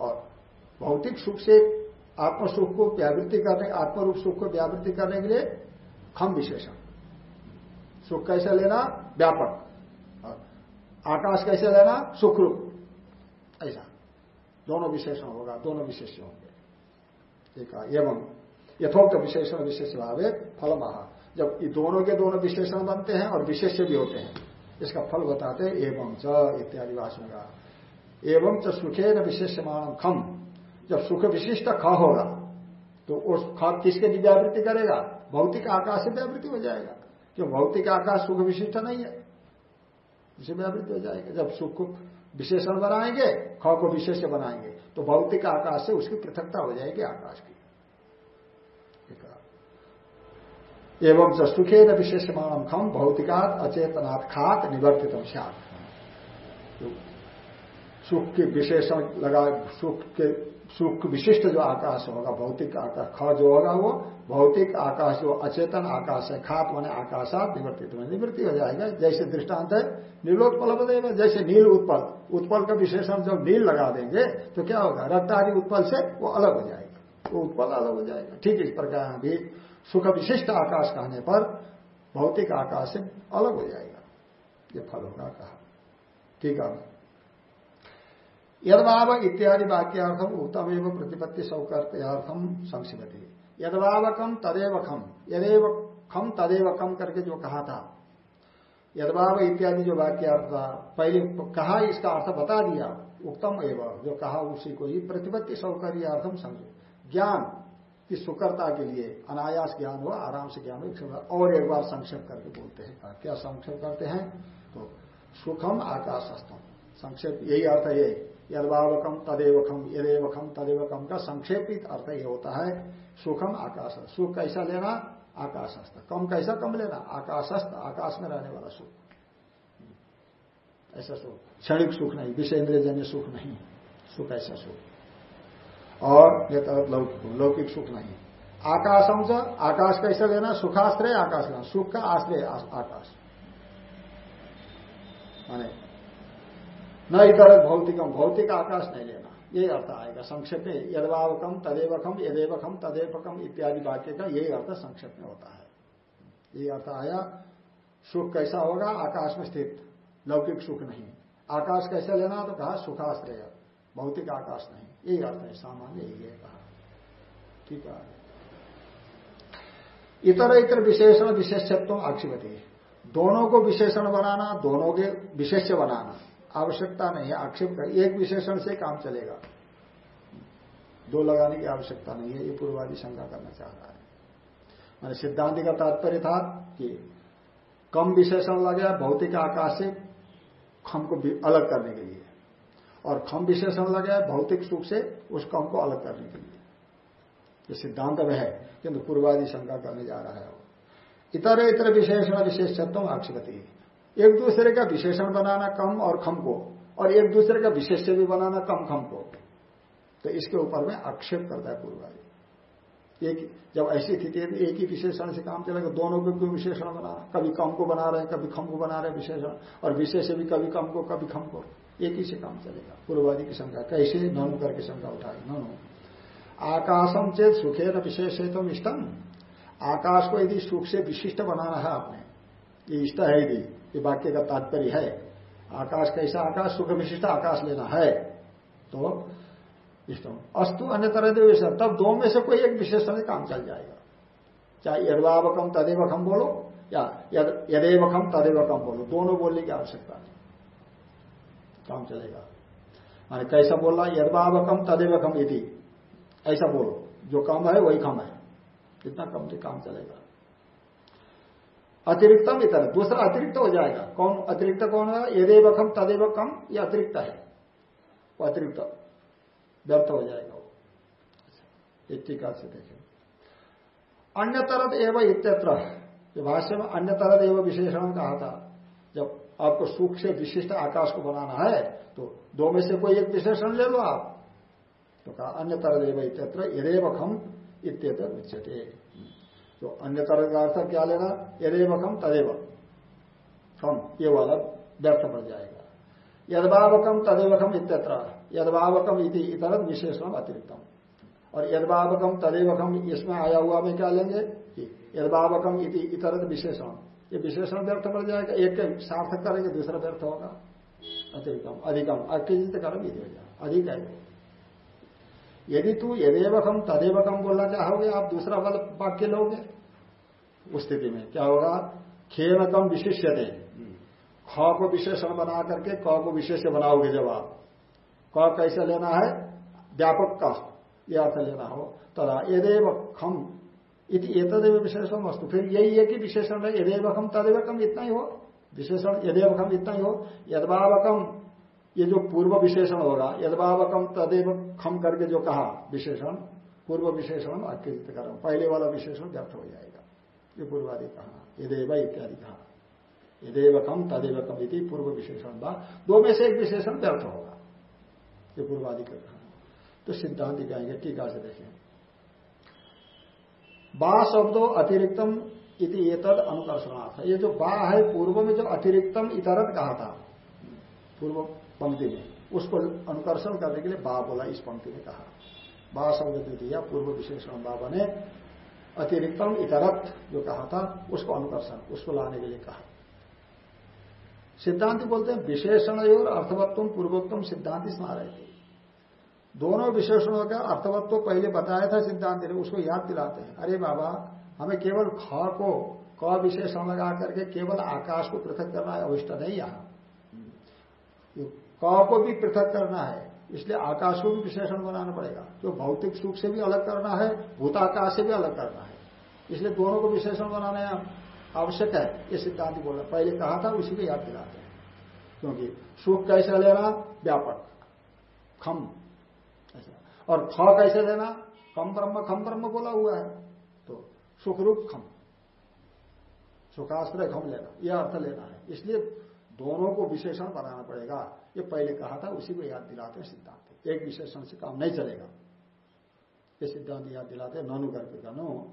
और भौतिक सुख से आत्म सुख को व्यावृत्ति करने, आत्मरूप सुख को व्यावृत्ति करने के लिए खम विशेषण। सुख कैसे लेना? व्यापक। आकाश कैसे लेना? सुखरूप। ऐसा। दोनों विशेषण होगा, दोनों विशेष होंगे। ठीक है, एवं यथोक्त विशेषण विशेष भाव फल महा जब ये दोनों के दोनों विशेषण बनते हैं और विशेष भी होते हैं, इसका फल बताते हैं, एवं च इत्यादि भाषण का। एवं च सुखे न विशेषमान खम जब सुख विशिष्ट ख होगा तो उस ख किसके भी व्यावृत्ति करेगा? भौतिक आकाश से व्यावृत्ति हो जाएगा। क्यों? भौतिक आकाश सुख विशिष्ट नहीं है। उसे व्यावृत्ति हो जाएगा। जब सुख विशेषण बनाएँगे, ख को विशेष बनाएँगे तो भौतिक आकाश से उसकी पृथकता हो जाएगी आकाश की। एवं सुखे न विशेषमान खम भौतिकात अचेतनाथ खात निवर्तित सुख के विशेषण लगा सुख के सुख विशिष्ट जो आकाश होगा, भौतिक आकाश, ख जो होगा वो भौतिक आकाश जो अचेतन आकाश है, खात माने आकाशात निवर्तित में निवृत्ति हो जाएगा। जैसे दृष्टांत है नीलोत्पल जैसे नील उत्पल उत्पल का विशेषण जब नील लगा देंगे तो क्या होगा? रक्त आदि उत्पल से वो अलग हो जाएगा। वो उत्पल अलग हो जाएगा। ठीक इस प्रकार भी सुख विशिष्ट आकाश कहने पर भौतिक आकाश से अलग हो जाएगा। ये फल होगा कहा। ठीक है। यदभाव इत्यादि वाक्यार्थम उत्तम एवं प्रतिपत्ति सौकर्त्यार्थम संक्षिपति यदभावकम तदेव खम यदेव खम तदेव कम करके जो कहा था, यदभाव इत्यादि जो वाक्यार्थ था, पहले कहा इसका अर्थ बता दिया, उत्तम एवं जो कहा उसी को ही प्रतिपत्ति सौकर्यार्थम समझ। ज्ञान कि सुकरता के लिए अनायास ज्ञान हो आराम से ज्ञान हो और एक बार संक्षेप करके बोलते हैं। क्या संक्षेप करते हैं? तो सुखम आकाशस्थम। संक्षेप, यही अर्थ है यदवावकम तदेवखम यदेवखम तदेवकम का संक्षेपित अर्थ ये होता है, सुखम आकाश, सुख कैसा लेना? आकाशस्थ। कम कैसा? कम लेना। आकाशस्थ, आकाश में रहने वाला सुख। ऐसा सुख। क्षणिक सुख नहीं विषय इंद्रियजन्य सुख नहीं, सुख ऐसा सुख। और ये तरफ़ लौकिक लौकिक सुख नहीं आकाशम से आकाश कैसे लेना, सुखाश्रय, आकाश लेना सुख का आश्रय आकाश। माने, न इधर भौतिकम भौतिक आकाश नहीं लेना। यही अर्थ आएगा संक्षेप। में यदवावकम तदेवकम यदेवकम तदेवकम इत्यादि वाक्य का यही अर्थ संक्षेप में होता है। यही अर्थ आया, सुख कैसा होगा? आकाश में स्थित। लौकिक सुख नहीं। आकाश कैसे लेना? तो कहा, सुखाश्रय। भौतिक आकाश नहीं। यही अर्थ है, सामान्य यही है कहा। ठीक है। इतर इतर विशेषण विशेषत्व आक्षेपति। दोनों को विशेषण बनाना, दोनों के विशेष्य बनाना, आवश्यकता नहीं है। आक्षेप कर, एक विशेषण से काम चलेगा। दो लगाने की आवश्यकता नहीं है, ये पूर्वादि शंका करना चाह रहा है। मैंने सिद्धांति का तात्पर्य था कि कम विशेषण लगे, भौतिक आकाश से हमको अलग करने के लिए। और खम विशेषण लगे भौतिक सुख से उस कम को अलग करने के लिए। ये सिद्धांत में है किंतु पूर्वादि शंका करने जा रहा है। वो इतर इतर विशेषण विशेषत्व आक्षेपति एक दूसरे का विशेषण बनाना कम और खम को, और एक दूसरे का विशेष भी बनाना कम खम को। तो इसके ऊपर में आक्षेप करता है पूर्वादि। एक, जब ऐसी स्थिति है, एक ही विशेषण से काम चलेगा, दोनों को क्यों विशेषण बना कभी कम को बना रहे हैं, कभी खम को बना रहे विशेषण, और विशेष भी कभी कम को, कभी खम को। एक ही से काम चलेगा। पूर्ववादी की शंका, कैसे ननु करके शंका उठाए ननु आकाशम चेत सुखे न विशेष है तो इष्टम। आकाश को यदि सुख से विशिष्ट बनाना है आपने, ये इष्ट है यदि ये वाक्य का तात्पर्य है। आकाश कैसा आकाश? सुख विशिष्ट आकाश लेना है। तो इष्टम। अस्तु अन्य तरह विषय तब दो में से कोई एक विशेषण काम चल जाएगा। चाहे यदवावकम तदेवकम बोलो, या यदेवकम तदेवकम बोलो, दोनों बोलने की आवश्यकता नहीं। काम चलेगा। माने कैसा बोल रहा यदवावकम तदेवकम यदि ऐसा बोलो। जो कम है, वही कम है। जितना कम से काम चलेगा। अतिरिक्तम इतर। दूसरा अतिरिक्त हो जाएगा। कौन, अतिरिक्त कौन है? यदेव कम तदेव कम ये अतिरिक्त है। वो अतिरिक्त व्यर्थ हो जाएगा वो। एक टीका से देखें। अन्य तरत एवं इत्यत्र। भाष्य में अन्य तरत एवं विशेषण कहा था। जब आपको सुख से विशिष्ट आकाश को बनाना है तो दो में से कोई एक विशेषण ले लो आप। तो कहा, अन्य तरह एवं इत्यत्र यदेव खम इत्यतर उच्चते तो अन्य तरह का अर्थ क्या लेना? यदेव कम तदेव। कम ये वाला व्यर्थ पड़ जाएगा। यदभावकम तदेवकम इत्यत्र, यदभावकम इति इतर विशेषण अतिरिक्तम। और यदभावकम तदेवकम इसमें आया हुआ में क्या लेंगे? यदभावकम इति इतर विशेषण ये विशेषण व्यर्थ पड़ जाएगा, एक सार्थक करेंगे, दूसरा व्यर्थ होगा। अतिरिक्तम अधिकम अकिजित कर्म अधिक है। यदि तू यदेवकम, तदेवकम बोलना चाहोगे, आप दूसरा बल वाक्य लोगे। उस स्थिति में क्या होगा? खेन कम विशिष्य दे ख को विशेषण बना करके क को विशेष बनाओगे जब आप। क कैसे लेना है? व्यापक का यह अर्थ लेना हो। तदा यदेव खम इति एतदेव विशेषण वस्तु फिर यही है कि विशेषण है यदेव खम तदेव कम इतना ही हो। विशेषण यदेव खम इतना ही हो। यदभावकम ये जो पूर्व विशेषण होगा यदभावकम तदेव खम करके जो कहा विशेषण, पूर्व विशेषण अकृत कर पहले वाला विशेषण व्यर्थ हो जाएगा। ये पूर्वादि कहा, यदेव इत्यादि कहा। यदेव कम तदेव कम यदि पूर्व विशेषण बा। दो में से एक विशेषण व्यर्थ होगा। ये पूर्वादि का कहा। तो सिद्धांत कहेंगे टीका से देखें। बा शब्दों अतिरिक्तम इति ये तद अनुकर्षणार्थ। ये जो बा है, पूर्व में जो अतिरिक्तम इतरत कहा था, पूर्व पंक्ति में, उसको अनुकर्षण करने के लिए बा बोला, इस पंक्ति में कहा। बा शब्द द्वितीय पूर्व विशेषण बाबा ने अतिरिक्तम इतरत जो कहा था, उसको अनुकर्षण, उसको लाने के लिए कहा। सिद्धांत बोलते हैं, विशेषण और अर्थवत्व पूर्वोत्तम सिद्धांत स्मार थे दोनों विशेषणों का अर्थवत्व तो पहले बताया था सिद्धांत ने, उसको याद दिलाते हैं। अरे बाबा, हमें केवल ख को, क विशेषण लगा करके केवल आकाश को पृथक करना है, अविष्ट नहीं यहाँ। क को भी पृथक करना है, इसलिए आकाश को भी विशेषण बनाना पड़ेगा। जो भौतिक सुख से भी अलग करना है, भूताकाश से भी अलग करना है। इसलिए दोनों को विशेषण बनाना आवश्यक है, ये सिद्धांत बोल पहले कहा था, उसी को याद दिलाते हैं। क्योंकि सुख कैसे लेना? व्यापक। खम। और ख कैसे लेना कम ब्रह्म खम ब्रह्म बोला हुआ है। तो सुखरूप खम। सुखाश्रय खम लेना, यह अर्थ लेना है। इसलिए दोनों को विशेषण बनाना पड़ेगा। ये पहले कहा था, उसी को याद दिलाते हैं सिद्धांत। एक विशेषण से काम नहीं चलेगा। ये सिद्धांत याद दिलाते हैं, ननु करके नो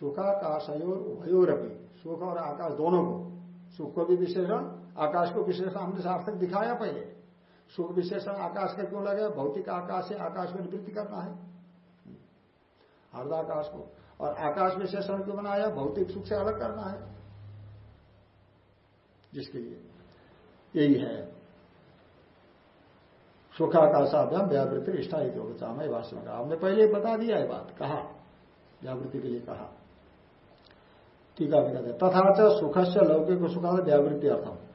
सुखाकाशयोर उभयोर भी सुख और आकाश दोनों को। सुख को भी विशेषण, आकाश को विशेषण हमने सार्थक दिखाया पहले। सुख विशेषण आकाश का क्यों लगे? भौतिक आकाश से आकाश में निवृत्ति करना है। हृदयाकाश को। और आकाश विशेषण क्यों बनाया? भौतिक सुख से अलग करना है। जिसके लिए। यही है। सुखाकाशाभ्याम व्यावृत्ति इष्टा चाहे भाष्य में कहा हमने पहले बता दिया है बात। कहा। व्यावृत्ति के लिए कहा। टीका भी कहते तथा च सुख से लौकिक सुखा व्यावृत्ति अर्थम।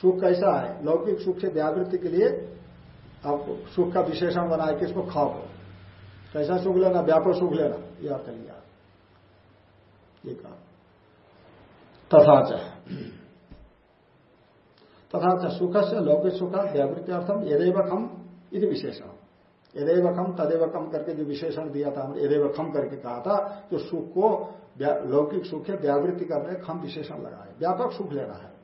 सुख कैसा है? लौकिक सुख से व्यावृत्ति के लिए आप सुख का विशेषण बनाए किसको खाओ। कैसा सुख लेना? व्यापक सुख लेना। यह अर्थ लिया। ये कहा। तथा च। तथा च सुख से लौकिक सुख व्यावृत्ति अर्थम यदेव खम यदि विशेषण यदेव खम तदेव कम करके जो विशेषण दिया था, हमने यदेव खम करके कहा था, जो सुख को लौकिक सुख है व्यावृत्ति करने खम विशेषण लगाए। व्यापक सुख लेना है।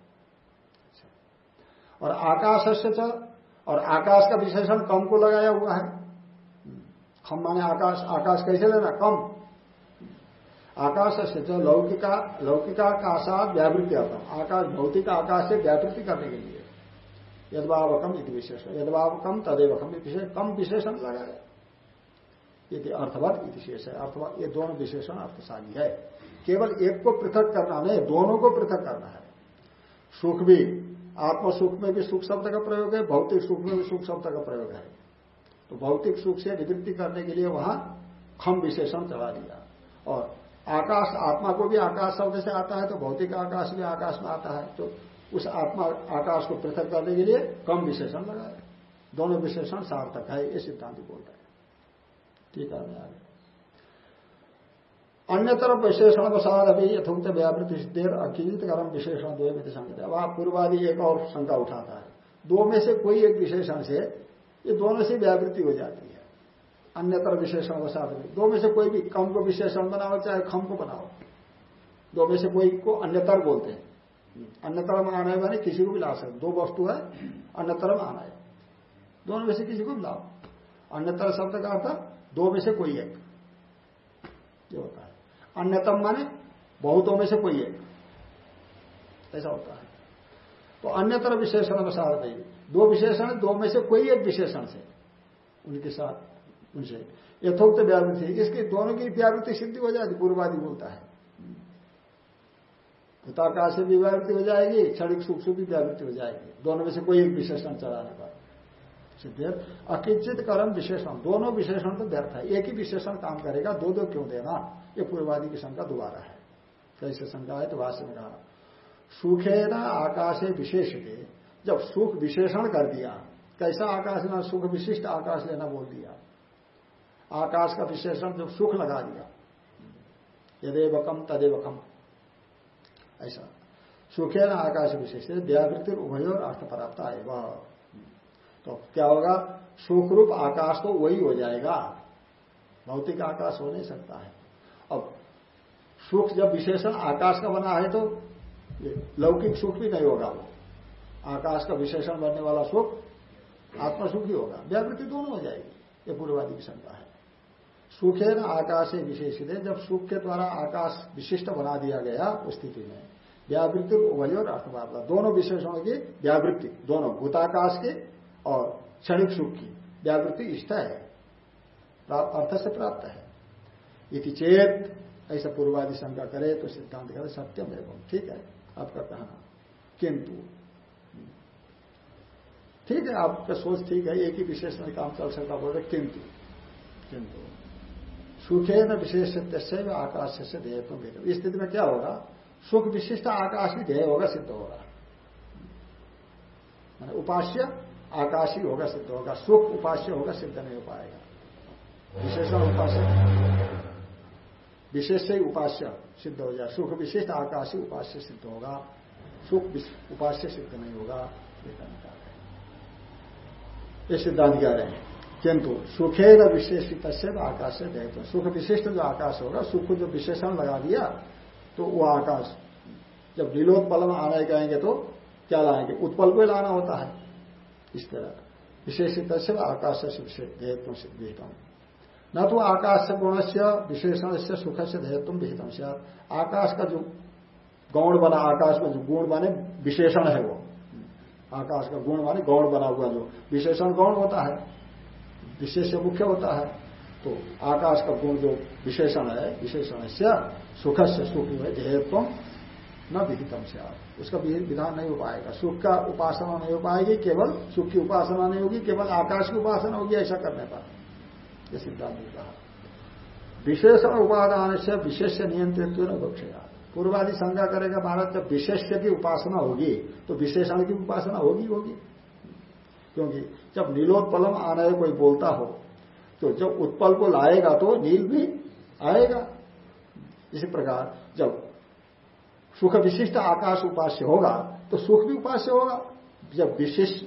और आकाश से और आकाश का विशेषण कम को लगाया हुआ है। हम माने आकाश आकाश कैसे लेना? कम। आकाश से जो लौकिका लौकिकाकाशात व्यावृत्ति आता आकाश भौतिक आकाश से व्यावृत्ति करने के लिए। यदभावकम इति विशेषण। यदभावकम तदेवकम विशेष कम विशेषण लगाया। यदि अर्थवत इति शेष है। अर्थवत ये दोनों विशेषण अर्थशाली है। केवल एक को पृथक करना नहीं, दोनों को पृथक करना है। सुख भी आत्म सुख में भी सुख शब्द का प्रयोग है, भौतिक सुख में भी सुख शब्द का प्रयोग है। तो भौतिक सुख से निवृत्ति करने के लिए वहाँ खम विशेषण चला दिया। और आकाश, आत्मा को भी आकाश शब्द से आता है तो भौतिक आकाश भी आकाश में आता है। तो उस आत्मा, आकाश को पृथक करने के लिए कम विशेषण लगाए दोनों विशेषण सार्थक है, ये सिद्धांत बोल रहे हैं। ठीक है अन्य तरफ़ विशेषण वसाद अभी यथोक्त व्यावृत्ति सिद्धेर अकिलित कर्म विशेषण दो संकेत अब आप पूर्वादि एक और शंका उठाता है। दो में से कोई एक विशेषण से ये दोनों से व्यावृत्ति हो जाती है। अन्यतर विशेषण में दो में से कोई भी कम को विशेषण बनाओ, चाहे खम को बनाओ। दो में से कोई को अन्यतर बोलते हैं। अन्यतर में आना है मानी किसी को भी ला सकते। दो वस्तु है, अन्यतर में आना है। दोनों में से किसी को भी लाओ। अन्यतर शब्द का अर्थ दो में से कोई एक। होता है। अन्यतम माने बहुतों में से कोई एक। ऐसा होता है। तो अन्यतर विशेषण वसाद नहीं। दो विशेषण, दो में से कोई एक विशेषण से उनके साथ उनसे। यथोक्त व्यावृत्ति इसकी दोनों की व्यावृत्ति सिद्धि हो जाएगी पूर्वादि बोलता है। भूताकाश से भी व्यावृत्ति हो जाएगी, क्षणिक सुख से भी व्यावृत्ति हो जाएगी। दोनों में से कोई एक विशेषण चलाने पर। सिद्धि अकिंचित कर्म विशेषण। दोनों विशेषण तो व्यर्थ है। एक ही विशेषण काम करेगा, दो दो क्यों देना? ये पूर्वादि की शंका दोबारा है। कैसे शंका है? तो भाष्य में कहा सुखे न आकाशे विशेष के जब सुख विशेषण कर दिया, कैसा आकाश ना सुख विशिष्ट आकाश लेना बोल दिया? आकाश का विशेषण जब सुख लगा दिया, यदेवकम तदेवकम। ऐसा। सुखे न आकाश विशेष व्यावृत्ति उभय और अर्थ प्राप्त आएगा तो क्या होगा? सुख रूप आकाश तो वही हो जाएगा। भौतिक आकाश हो नहीं सकता है। अब सुख जब विशेषण आकाश का बना है तो लौकिक सुख भी नहीं होगा वो। आकाश का विशेषण बनने वाला सुख आत्मा सुख ही होगा। व्यावृत्ति दोनों हो जाएगी। ये पूर्वादि की शंका है। सुखे न आकाश विशेषित। है जब सुख के द्वारा आकाश विशिष्ट बना दिया गया उस स्थिति में, व्यावृत्ति उभय और अर्थवाद। दोनों विशेषणों की व्यावृत्ति, दोनों भूताकाश की और क्षणिक सुख की व्यावृत्ति इष्ट है अर्थ से प्राप्त है। इति चेत, ऐसा पूर्वादि शंका करे तो सिद्धांत करे सत्यम एवं, ठीक है, आपका कहना। किंतु, ठीक है, आपका सोच ठीक है, एक ही विशेष में काम चल सकता बोल रहे किंतु किंतु, सुखे न विशेष तस्व आकाश से ध्येय तो इस स्थिति में क्या होगा? सुख विशिष्ट आकाश भी ध्येय होगा, सिद्ध होगा। उपास्य आकाशी होगा, सिद्ध होगा सुख उपास्य होगा, सिद्ध नहीं हो पाएगा। विशेषण उपास्य। विशेष से उपास्य, सिद्ध हो जाए। सुख विशिष्ट आकाशी उपास्य सिद्ध होगा। सुख उपास्य सिद्ध नहीं होगा, ये ये सिद्धांत कह रहे हैं। किंतु सुखे न विशेषित आकाश से देख सुख विशिष्ट जो आकाश होगा, सुख को जो विशेषण लगा दिया तो वो आकाश जब लीलोत्पल में आने कहेंगे तो क्या लाएँगे? उत्पल को लाना होता है। इस तरह। विशेषित से आकाश से देहत्व विहितम न तो आकाश से गुण से विशेषण से सुख से देहत्व विहितम से आकाश का जो गौण बना, आकाश में जो गुण बने, विशेषण है वो। आकाश का गुण माने गौण बना हुआ जो विशेषण गौण होता है, विशेष मुख्य होता है। तो आकाश का गुण जो विशेषण है, विशेषण से सुख से सुख है ध्येयत्व न विदितम से आप उसका विधान नहीं हो पाएगा। सुख का उपासना नहीं हो पाएगी, केवल सुख की उपासना नहीं होगी, केवल आकाश की उपासना होगी, ऐसा करने पर। यह सिद्धांत ने कहा। विशेषण उपादान से विशेष नियंत्रित न बक्षेगा पूर्वादि संज्ञा करेगा महाराज जब विशेष्य की उपासना होगी तो विशेषण की उपासना होगी होगी। क्योंकि जब नीलोत्पलम आना कोई बोलता हो तो जब उत्पल को लाएगा तो नील भी आएगा। इसी प्रकार जब सुख विशिष्ट आकाश उपास्य होगा तो सुख भी उपास्य होगा। जब विशेष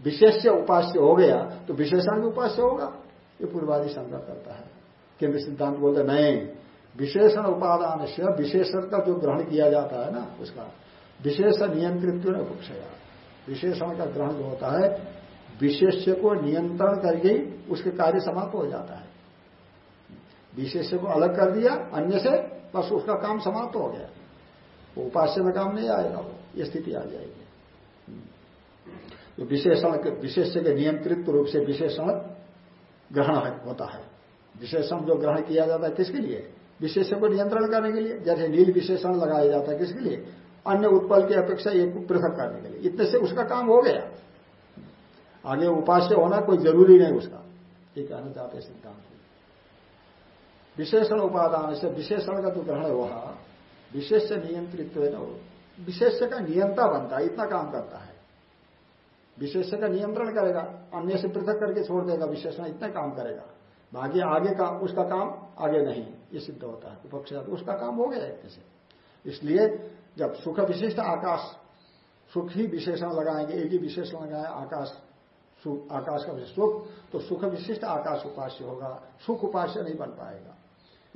विशेष उपास्य हो गया तो विशेषण भी उपास्य होगा। ये पूर्वादि शंका करता है। केंद्र सिद्धांत बोलते, नहीं, विशेषण उपादान से विशेषण का जो ग्रहण किया जाता है ना, उसका विशेष नियंत्रित उपक्षया विशेषण का ग्रहण जो होता है विशेष्य को नियंत्रण करके उसके कार्य समाप्त हो जाता है। विशेष्य को अलग कर दिया, अन्य से बस उसका काम समाप्त हो गया। वो उपास्य में काम नहीं आएगा, ये स्थिति आ जाएगी। तो विशेषण विशेष्य के नियंत्रित रूप से विशेषण ग्रहण होता है। विशेषण जो ग्रहण किया जाता है किसके लिए? विशेषण को नियंत्रण करने के लिए। जैसे नील विशेषण लगाया जाता है किसके लिए? अन्य उत्पल की अपेक्षा एक पृथक करने के लिए। इतने से उसका काम हो गया। आगे उपास्य होना कोई ज़रूरी नहीं उसका। ये कहना चाहते सिद्धांत। विशेषण उपादान से विशेषण का जो ग्रहण है वहाँ विशेष नियंत्रित है ना विशेष का नियंता बनता है, इतना काम करता है। विशेष का नियंत्रण करेगा, अन्य से पृथक करके छोड़ देगा विशेषण इतना काम करेगा। बाकी आगे का उसका काम आगे नहीं, ये सिद्ध होता है। विपक्ष उसका काम हो गया एक से। इसलिए जब सुख विशिष्ट आकाश, सुख ही विशेषण लगाएँगे, एक ही विशेषण लगाए, आकाश आकाश का सुख तो सुख विशिष्ट आकाश उपास्य होगा, सुख उपास्य नहीं बन पाएगा।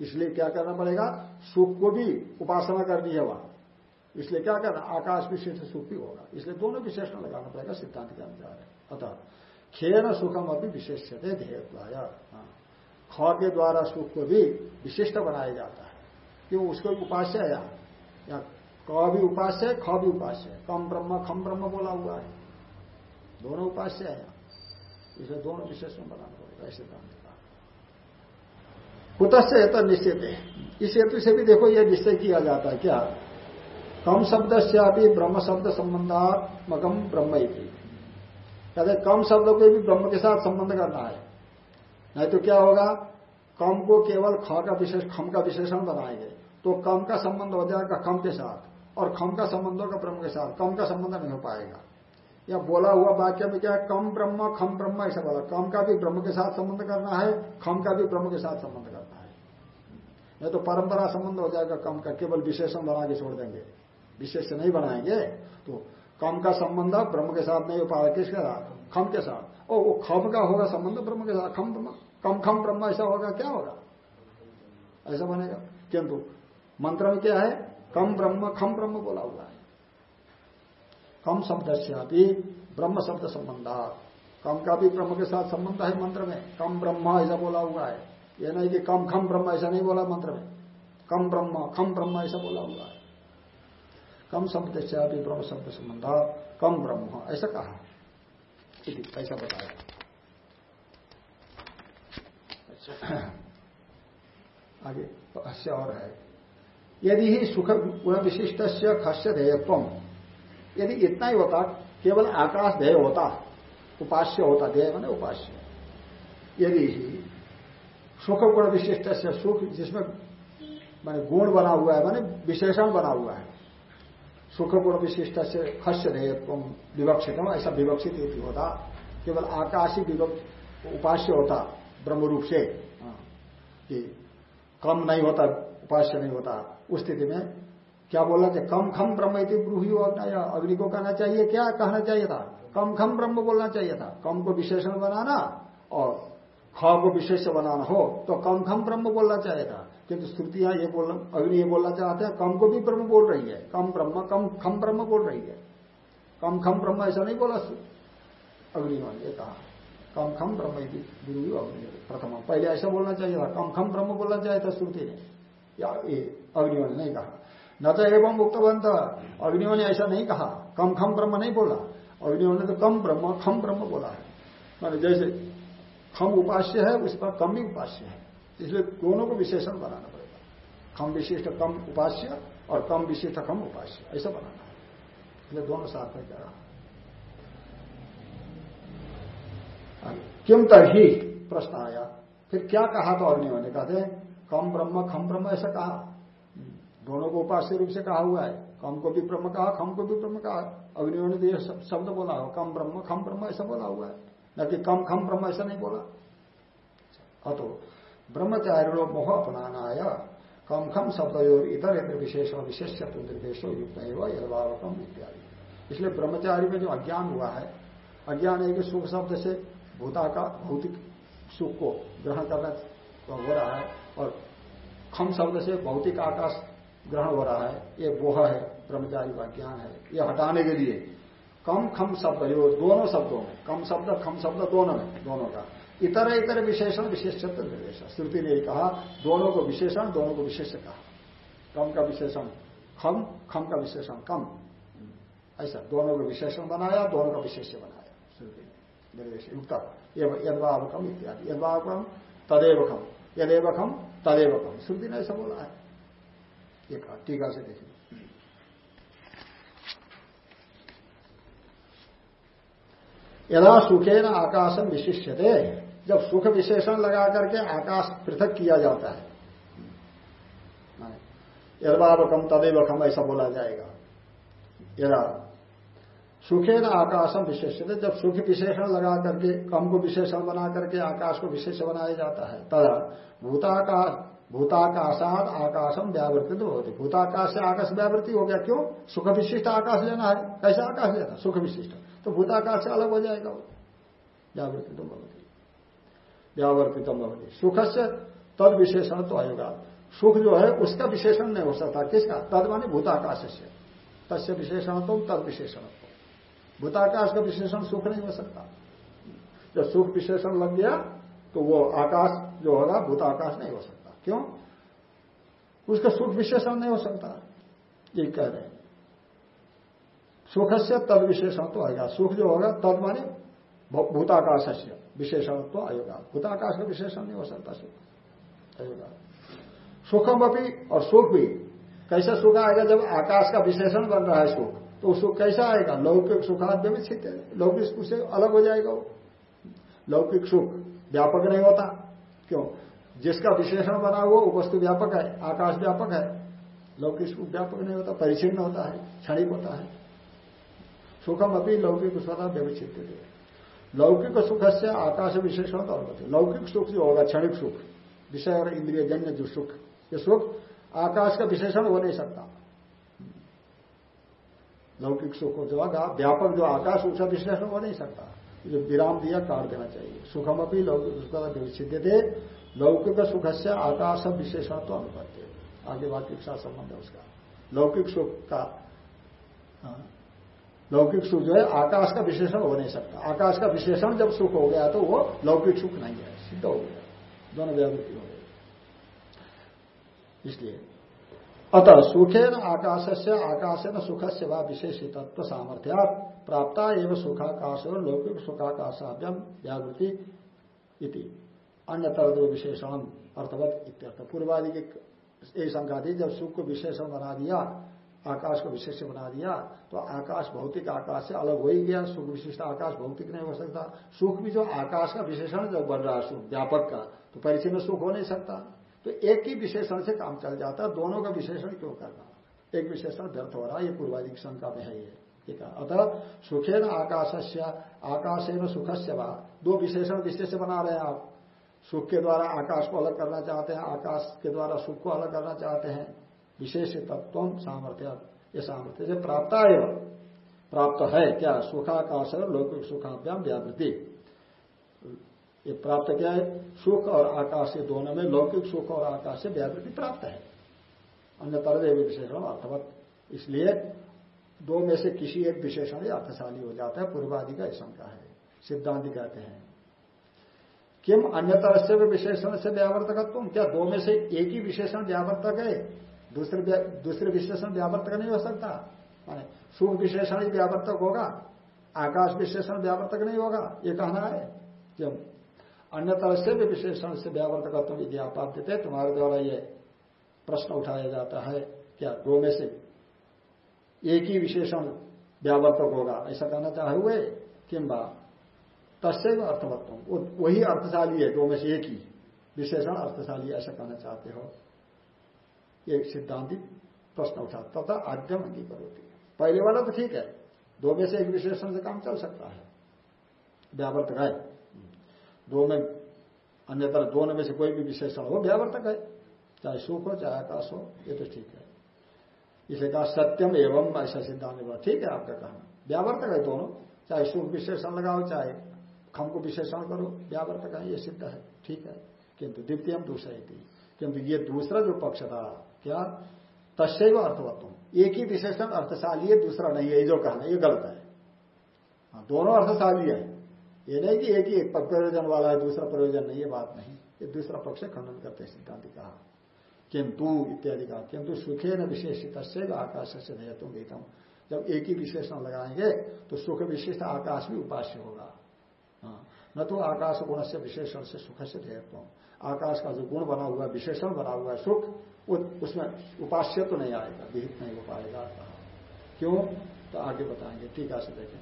इसलिए क्या करना पड़ेगा? सुख को भी उपासना करनी है वहाँ। इसलिए क्या करना? आकाश विशिष्ट सुख भी होगा। इसलिए दोनों विशेषण लगाना पड़ेगा, सिद्धांत के अनुसार। अतः खेन सुखम अभी विशेष हाँ। ख के द्वारा सुख को भी विशिष्ट बनाया जाता है। क्यों? उसको उपास्य है या क भी उपास्य है, ख भी उपास्य है। कम ब्रह्म, खम ब्रह्म बोला हुआ है। दोनों उपास्य है इसे दोनों विशेषण बनाना पड़ेगा, ऐसे कुतश्च हेतु निश्चित है। इस हेतु से भी देखो यह निश्चय किया जाता है। क्या? कम शब्द से अभी ब्रह्म शब्द संबंधात्मकम ब्रह्म कहते कम शब्द को भी ब्रह्म के साथ संबंध करना है। नहीं तो क्या होगा? कम को केवल ख का विशेष, खम का विशेषण बनाएँगे। तो कम का संबंध हो जाएगा कम के साथ और खम का संबंध होगा ब्रह्म के साथ। कम का संबंध नहीं हो पाएगा। या बोला हुआ वाक्य में क्या है? कम ब्रह्म, खम ब्रह्म, ऐसा बोला। कम का भी ब्रह्म के साथ संबंध करना है, खम का भी ब्रह्म के साथ संबंध करना है। नहीं तो परंपरा संबंध हो जाएगा कम का, केवल विशेषण बना के छोड़ देंगे। विशेष नहीं बनाएँगे तो कम का संबंध ब्रह्म के साथ नहीं हो पाएगा किसके साथ? खम के साथ। ओ, वो खम का होगा संबंध ब्रह्म के साथ। खम ब्रह्म, कम, खम ब्रह्म ऐसा होगा, क्या होगा? ऐसा बनेगा। किंतु मंत्र में क्या है? कम ब्रह्म, खम ब्रह्म बोला हुआ है। कम शब्द से अभी ब्रह्म शब्द संबंधा। कम का भी ब्रह्म के साथ संबंध है मंत्र में। कम ब्रह्म ऐसा बोला हुआ है। यह नहीं कि कम खम ब्रह्म ऐसा नहीं बोला मंत्र में। कम ब्रह्म, खम ब्रह्म ऐसा बोला हुआ है। कम शब्द से अभी ब्रह्म शब्द संबंध, कम ब्रह्म, ऐसा कहा। ऐसा बताया। अच्छा। आगे और है। यदि ही सुख गुण विशिष्ट से खस्य ध्येयत्व यदि इतना ही होता केवल आकाश ध्येय होता उपास्य होता ध्येय मैंने उपास्य। यदि सुख गुण विशिष्ट से सुख जिसमें मैंने गुण बना हुआ है मैंने विशेषण बना हुआ है सुख गुण विशिष्ट से खस्य ध्येय विवक्षित ऐसा विवक्षित होता केवल आकाशी उपास्य होता ब्रह्म रूप से हाँ, कि कम नहीं होता उपास्य नहीं होता उस स्थिति में क्या बोला चाहिए कम खम ब्रह्म ब्रूही अग्नि को कहना चाहिए, क्या कहना चाहिए था? कम खम ब्रह्म बोलना चाहिए था। कम को विशेषण बनाना और ख को विशेष बनाना हो तो कम खम ब्रह्म बोलना चाहिए था। किंतु श्रुतियाँ ये बोल, अग्नि ये बोलना चाहते हैं, कम को भी ब्रह्म बोल रही है। कम ब्रह्म, कम खम ब्रह्म बोल रही है। कम खम ब्रह्म ऐसा नहीं बोला अग्नि ये कहा। कम खम ब्रह्म गुरु अग्नि प्रथम। पहले ऐसा बोलना चाहिए था। कम खम ब्रह्म बोलना चाहिए था श्रुति ने। या ये अग्नियों ने नहीं कहा। न तो एवं मुक्तवंत अग्नियों ने ऐसा नहीं कहा। कम खम ब्रह्म नहीं बोला। और ने तो कम ब्रह्म, खम ब्रह्म बोला है। माने जैसे खम उपास्य है, उस पर कम भी उपास्य है। इसलिए दोनों को विशेषण बनाना पड़ेगा। खम विशिष्ट, कम उपास्य और कम विशिष्ट कम उपास्य। ऐसा बनाना है। इसलिए दोनों साथ में कह रहा किम तभी प्रश्न आया। फिर क्या कहा तो अग्नि ने? कहते हैं, कम ब्रह्म, खम ब्रह्म ऐसा कहा। दोनों को उपास्य रूप से कहा हुआ है। कम को भी ब्रह्म कहा, खम को भी ब्रह्म कहा। अग्नियों ने तो शब्द बोला हो कम ब्रह्म, खम ब्रह्म ऐसा बोला हुआ है। न कि कम, खम ब्रह्म ऐसा नहीं बोला। अतो, ब्रह्मचारिणो मोह अपनाना आया कम, खम शब्द इतर इतर विशेष और विशेष निर्देशो युक्त यदभावकम इत्यादि। इसलिए ब्रह्मचारी में जो अज्ञान हुआ है, अज्ञान है कि सुख शब्द से भूता का भौतिक सुख को ग्रहण करना हो रहा है, और खम शब्द से भौतिक आकाश ग्रहण हो रहा है, ये वोह है, ब्रह्मचारी का ज्ञान है, ये हटाने के लिए। कम खम शब्द, यो दोनों शब्दों में, कम शब्द, खम शब्द दोनों में, दोनों का। इतर इतर विशेषण विशेष निर्देश श्रुति ने कहा, दोनों को विशेषण, दोनों को विशेष कहा। कम का विशेषण, खम खम का विशेषण, कम। ऐसा, दोनों को विशेषण बनाया, दोनों का विशेष बनाया। श्रुति ने निर्देश युक्त यदवावकम इत्यादि। यदवावकम, तदेवकम। यदेवकम, तदेवकम। श्रुति ने ऐसा बोला है। ये कहा। टीका से देखिए यदा सुखे न आकाशम विशिष्य थे जब सुख विशेषण लगा करके आकाश पृथक किया जाता है यदवावकम तदेवकम ऐसा बोला जाएगा। यदा सुखे न आकाशम विशेष जब सुख विशेषण लगा करके, कम को विशेषण बना करके आकाश को विशेष बनाया जाता है, तदा भूताकाश भूताकाशात आकाशम व्यावृत्ति होती भूताकाश से आकाश व्यावृत्ति हो गया क्यों? सुख विशिष्ट आकाश लेना है। कैसा आकाश लेना? सुख विशिष्ट तो भूताकाश से अलग हो जाएगा वो। व्यावृत्ति भवती। व्यावर्तितम भवती। सुख से तद विशेषण तो आएगा सुख जो है, उसका विशेषण नहीं हो सकता। किसका? तद मानी भूताकाश से तस्य विशेषण तो तद विशेषण तो भूताकाश का विशेषण सुख नहीं हो सकता। जब सुख विशेषण लग गया तो वो आकाश जो होगा, भूताकाश नहीं हो सकता। क्यों? उसका सुख विशेषण नहीं हो सकता। ये कह रहे सुख से तद विशेषण तो आएगा। सुख जो होगा, तद माने भूताकाश से विशेषण तो आएगा। भूताकाश का विशेषण नहीं हो सकता सुख। आएगा। सुखम भी और सुख भी। कैसा सुख आएगा? जब आकाश का विशेषण बन रहा है सुख तो सुख कैसा आएगा? लौकिक सुखाद्य में छित लौकिक सुख से अलग हो जाएगा वो। लौकिक सुख व्यापक नहीं होता। क्यों? जिसका विशेषण बना हुआ वस्तु व्यापक है, आकाश व्यापक है, लौकिक सुख व्यापक नहीं होता परिचिन्न होता है, क्षणिक होता है। सुखम अभी लौकिक स्वतः व्यवचित लौकिक सुख से आकाश विशेषण तो अनुमति लौकिक सुख जो होगा, क्षणिक सुख, विषय और इंद्रिय जन्य जो सुख, ये सुख आकाश का विशेषण हो नहीं सकता। लौकिक सुख जो होगा, व्यापक जो आकाश उसका विशेषण हो नहीं सकता। जो विराम दिया, काट देना चाहिए। सुखम अपनी लौकिक सुख व्यवचित लौकिक सुख से आकाश विशेषण तो अनुपत्ति आगे वाक्य के साथ संबंध है उसका। लौकिक सुख का हाँ, लौकिक सुख जो है आकाश का विशेषण हो नहीं सकता। आकाश का विशेषण जब सुख हो गया तो वो लौकिक सुख नहीं है सिद्ध हो गया। दोनों व्यावृत्ति हो गई। इसलिए अतः सुखे न आकाश से आकाश न सुख से व विशेष तत्व सामर्थ्या प्राप्त एवं सुखाकाश और लौकिक सुखाकाशाभ्यम व्यावृत्ति अन्य तरह विशेषण अर्थवत इत्यर्थ। पूर्वादि की यही शंका थी जब सुख को विशेषण बना दिया, आकाश को विशेष बना दिया तो आकाश भौतिक आकाश से अलग हो ही गया। सुख विशिष्ट आकाश भौतिक नहीं हो सकता। सुख भी जो आकाश का विशेषण जब बन रहा है, सुख व्यापक का तो परिचय में सुख हो नहीं सकता। तो एक ही विशेषण से काम चल जाता है, दोनों का विशेषण क्यों करना? एक विशेषण व्यर्थ हो रहा है, ये पूर्वाधिक शंका में है ये। ठीक है अतः सुखेन आकाश से आकाश से दो विशेषण विशेष बना रहे हैं आप। सुख के द्वारा आकाश को अलग करना चाहते हैं, आकाश के द्वारा सुख को अलग करना चाहते हैं। विशेष तत्व सामर्थ्य, ये सामर्थ्य से प्राप्त है प्राप्त है क्या? सुखाकाश लौकिक सुखाभ्याम व्यावृत्ति। ये प्राप्त क्या है? सुख और आकाश के दोनों में लौकिक सुख और आकाश से व्यावृत्ति प्राप्त है। अन्य तरह विशेषण अर्थवत। इसलिए दो में से किसी एक विशेषण अर्थशाली हो जाता है। पूर्वादि का शंका है। सिद्धांति कहते हैं। किम अन्य तरह से विशेषण से व्यावर्तक तुम क्या दो में से एक ही विशेषण व्यावर्तक है? दूसरे दूसरे विशेषण व्यावर्तक नहीं हो सकता? माने सुख विशेषण ही व्यावर्तक होगा, आकाश विशेषण व्यावर्तक नहीं होगा, ये कहना है। क्यों? अन्य तरह से भी विशेषण से व्यावर्तक यदि आप देते तुम्हारे द्वारा ये प्रश्न उठाया जाता है, क्या दो में से एक ही विशेषण व्यावर्तक होगा? ऐसा कहना चाहे हुए किम्बा तस्व अर्थवत्व। वही अर्थशाली है, दो में से एक ही। विशेषण अर्थशाली, ऐसा कहना चाहते हो? एक सिद्धांति प्रश्न उठा, तथा आद्यम अंगीकरोती पहले वाला तो ठीक है, दो में से एक विशेषण से काम चल सकता है। व्यावर्तक है। दो में अन्यथा दोनों में से कोई भी विशेषण हो, व्यावर्तक है। चाहे सुख हो, चाहे आकाश हो, ये तो ठीक है। इसे कहा सत्यम एवं, ऐसा सिद्धांत ठीक है आपका कहना। व्यावर्तक है दोनों, चाहे सुख विशेषण लगाओ, चाहे खम को विशेषण करो व्यावर्तक है ये सिद्ध है ठीक है। किंतु द्वितीय दूसरा ही थी। किंतु ये दूसरा जो पक्ष था क्या? तस्व अर्थवत्व एक ही विशेषण अर्थशाली है दूसरा नहीं है जो कहना ये गलत है। हाँ, दोनों अर्थशाली है। ये नहीं कि एक ही एक प्रयोजन वाला है दूसरा प्रयोजन नहीं है बात नहीं। ये दूसरा पक्ष खंडन करते सिद्धांत कहा। किंतु इत्यादि कहा किंतु सुखे न विशेषित आकाश से नहीं तुम जब एक ही विशेषण लगाएँगे तो सुख विशिष्ट आकाश भी उपास्य होगा। न तो आकाश गुण से विशेषण से सुख से ध्येयत्व आकाश का जो गुण बना हुआ विशेषण बना हुआ है, सुख उसमें उपास्य तो नहीं आएगा, विहित नहीं हो पाएगा। क्यों? तो आगे बताएँगे टीका से देखें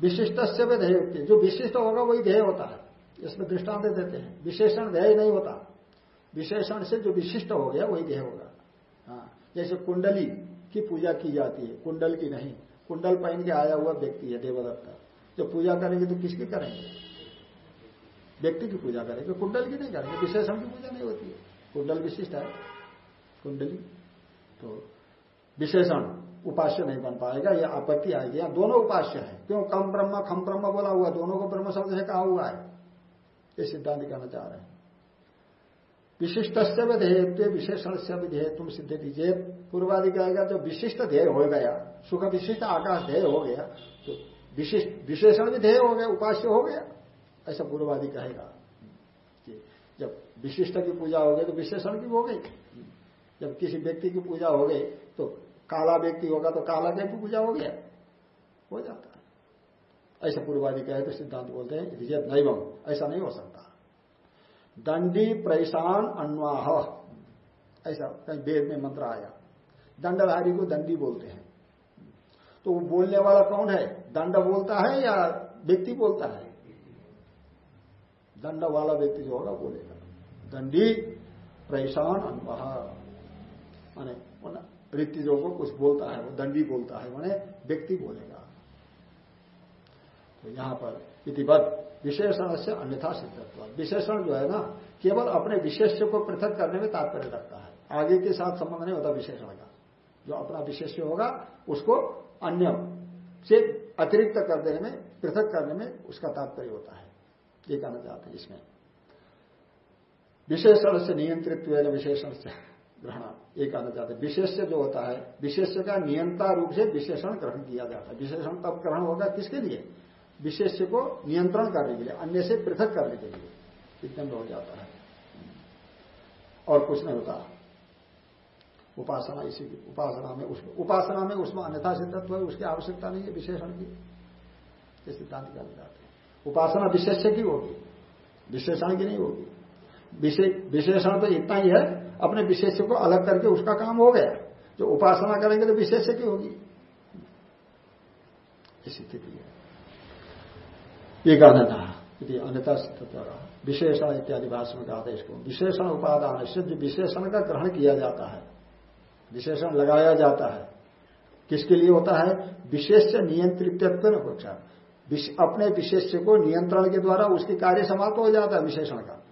विशिष्ट से भी ध्येय जो विशिष्ट होगा, वही ध्येय होता है। इसमें दृष्टांत देते हैं। विशेषण ध्येय नहीं होता। विशेषण से जो विशिष्ट हो गया, वही ध्येय होगा। हाँ जैसे कुंडली की पूजा की जाती है। कुंडल की नहीं। कुंडल पहन के आया हुआ व्यक्ति है, देवदत्ता। जब पूजा करेंगे तो किसकी करेंगे? व्यक्ति की पूजा करेंगे। कुंडल की नहीं करेंगे। विशेषण की पूजा नहीं होती है। कुंडल विशिष्ट है। कुंडली। तो विशेषण उपास्य नहीं बन पाएगा। यह आपत्ति आएगी यहाँ दोनों उपास्य है। क्यों? कम ब्रह्म, खम ब्रह्म बोला हुआ। दोनों को ब्रह्म शब्द से कहा हुआ है। ये सिद्धांत कहना चाह रहे हैं। विशिष्ट से ध्येय विशेषण से भी ध्येय तुम सिद्ध दीजिए पूर्वादि कहेगा, जो विशिष्ट ध्येय हो गया, सुख विशिष्ट आकाश ध्येय हो गया विशेषण भी ध्येय हो गया, उपास्य हो गया, ऐसा पूर्वादि कहेगा। कि जब विशिष्ट की पूजा हो गई तो विशेषण की हो गई। जब किसी व्यक्ति की पूजा हो गई तो काला व्यक्ति होगा तो काला की पूजा हो गया। हो जाता है। ऐसा पूर्वादि कहे तो सिद्धांत बोलते हैं रिजत नहीं ऐसा नहीं हो सकता। दंडी प्रैशान अन्वाह, ऐसा कहीं वेद में मंत्र आया। दंडधारी को दंडी बोलते हैं। तो वो बोलने वाला कौन है? दंड बोलता है या व्यक्ति बोलता है? दंड वाला व्यक्ति जो होगा बोलेगा। दंडी, परेशान अन्वाह माने ऋतिजों को कुछ बोलता है, वो दंडी बोलता है, माने व्यक्ति बोलेगा। तो यहाँ पर इतिवत विशेषण से अन्यथा सिद्धत्व। विशेषण जो है ना, केवल अपने विशेष्य को पृथक करने में तात्पर्य रखता है। आगे के साथ संबंध नहीं होता विशेषण का। जो अपना विशेष्य होगा, उसको अन्य से अतिरिक्त कर देने में, पृथक करने में उसका तात्पर्य होता है। ये कहना चाहते हैं इसमें। विशेषण से नियंत्रित विशेषण से ग्रहण। ये कहना चाहते हैं। विशेष्य जो होता है, विशेष्य का नियंत्रण रूप से विशेषण ग्रहण किया जाता है। विशेषण तब ग्रहण होगा किसके लिए? विशेष्य को नियंत्रण करने के लिए, अन्य से पृथक करने के लिए। इतने हो जाता है। और कुछ नहीं होता। उपासना, इसी की उपासना में उसमें उपासना में उसमें अन्यथा सिद्धत्व है, उसकी आवश्यकता नहीं है, विशेषण की। ये सिद्धांत कहना चाहते हैं। उपासना विशेष्य की होगी, विशेषण की नहीं होगी। विशेषण तो इतना ही है, अपने विशेष्य को अलग करके उसका काम हो गया। जो उपासना करेंगे तो विशेष्य की होगी। स्थिति है। ये कहना था। अन्यता विशेषण इत्यादि भाषण कहा था इसको। विशेषण उपादान से जो विशेषण का ग्रहण किया जाता है। विशेषण लगाया जाता है। किसके लिए होता है? विशेष नियंत्रित पक्षा अपने विशेष्य को नियंत्रण के द्वारा उसकी कार्य समाप्त हो जाता है विशेषण का।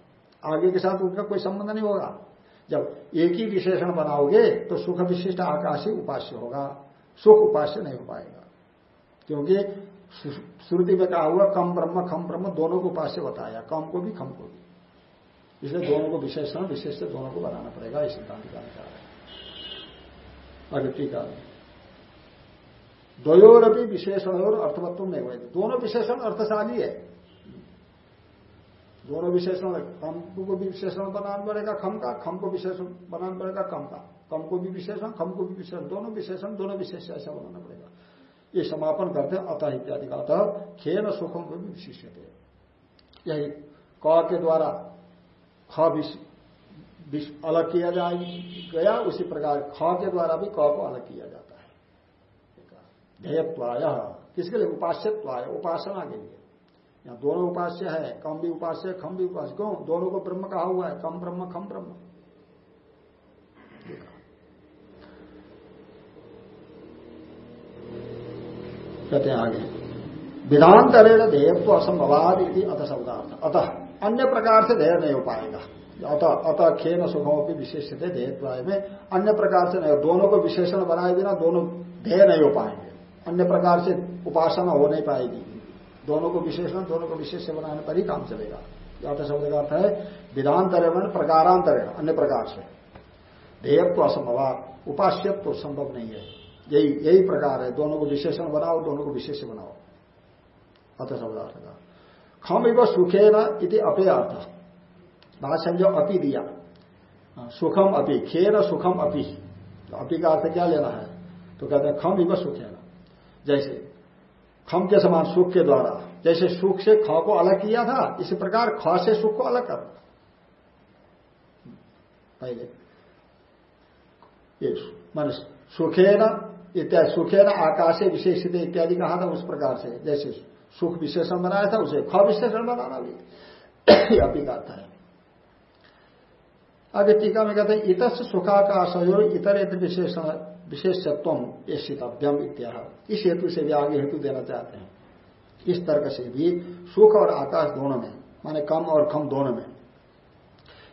आगे के साथ उनका कोई संबंध नहीं होगा। जब एक ही विशेषण बनाओगे तो सुख विशिष्ट आकाश ही उपास्य होगा। सुख उपास्य नहीं हो पाएगा। क्योंकि श्रुति में कहा हुआ, कम ब्रह्म, खम ब्रह्म दोनों को उपास्य बताया। कम को भी, खम को भी। इसलिए दोनों को विशेषण विशेष दोनों को बनाना पड़ेगा इस सिद्धांत का अनुसार है। अगर टीका द्वयोरपी विशेषण और अर्थवत्व नहीं हुए दोनों विशेषण अर्थशाली है। दोनों विशेषण कम को भी विशेषण बनाना पड़ेगा खम का, खम को विशेषण बनाना पड़ेगा कम का। कम को भी विशेषण, खम को भी विशेषण, दोनों विशेषण, दोनों विशेष ऐसा बनाना पड़ेगा। ये समापन करते अतः इत्यादि का अतः खेन सुखम को भी विशिष्य थे यही क के द्वारा ख अलग किया जाए, गया, उसी प्रकार ख के द्वारा भी क को अलग किया जाता है। ध्येयत्वाय, किसके लिए? उपास्यत्वाय, उपासना के लिए। यहाँ दोनों उपास्य है, कम भी उपास्य, खम भी उपास्य। क्यों? दोनों को ब्रह्म कहा हुआ है, कम ब्रह्म, खम ब्रह्म। कहते हैं आगे। विधान विधांतरेण ध्येयत्व असंभवाद अत शब्दार्थ। अतः अन्य प्रकार से ध्येय नहीं हो पाएगा। अतः अतः खेन सुखों की विशेष थे ध्येयत्वाय में अन्य प्रकार से नहीं दोनों को विशेषण बनाए बिना दोनों ध्येय नहीं हो पाएँगे। अन्य प्रकार से उपासना हो नहीं पाएगी। दोनों को विशेषण, दोनों को विशेष बनाने पर ही काम चलेगा। अतः शब्द का अर्थ है विधांतर प्रकारांतर, अन्य प्रकार से। ध्येयत्व असंभव, उपास्यत्व तो संभव नहीं है। यही यही प्रकार है। दोनों को विशेषण बनाओ, दोनों को विशेष बनाओ। अतः शब्दार्थ का। खम इव सुखे न इति अपे अर्थ भाषा जो अपी दिया। हाँ, सुखम अपी खेर सुखम अपी। तो अपी का अर्थ क्या लेना है? तो कहते हैं खम इव सुखे न जैसे खम के समान सुख के द्वारा। जैसे सुख से ख को अलग किया था इसी प्रकार ख से सुख को अलग कर। पहले। ये मान न इत्यादि न आकाशे विशेषित इत्यादि कहा था उस प्रकार से। जैसे सुख विशेषण बनाया था उसे ख विशेषण बनाना भी। अपी का अर्थ है। आगे टीका में कहते हैं इत सुखाकाशयो इतर विशेषण विशेषत्व ये इत्या इस हेतु से भी आगे हेतु देना चाहते हैं। इस तर्क से भी सुख और आकाश दोनों में, माने कम और कम दोनों में।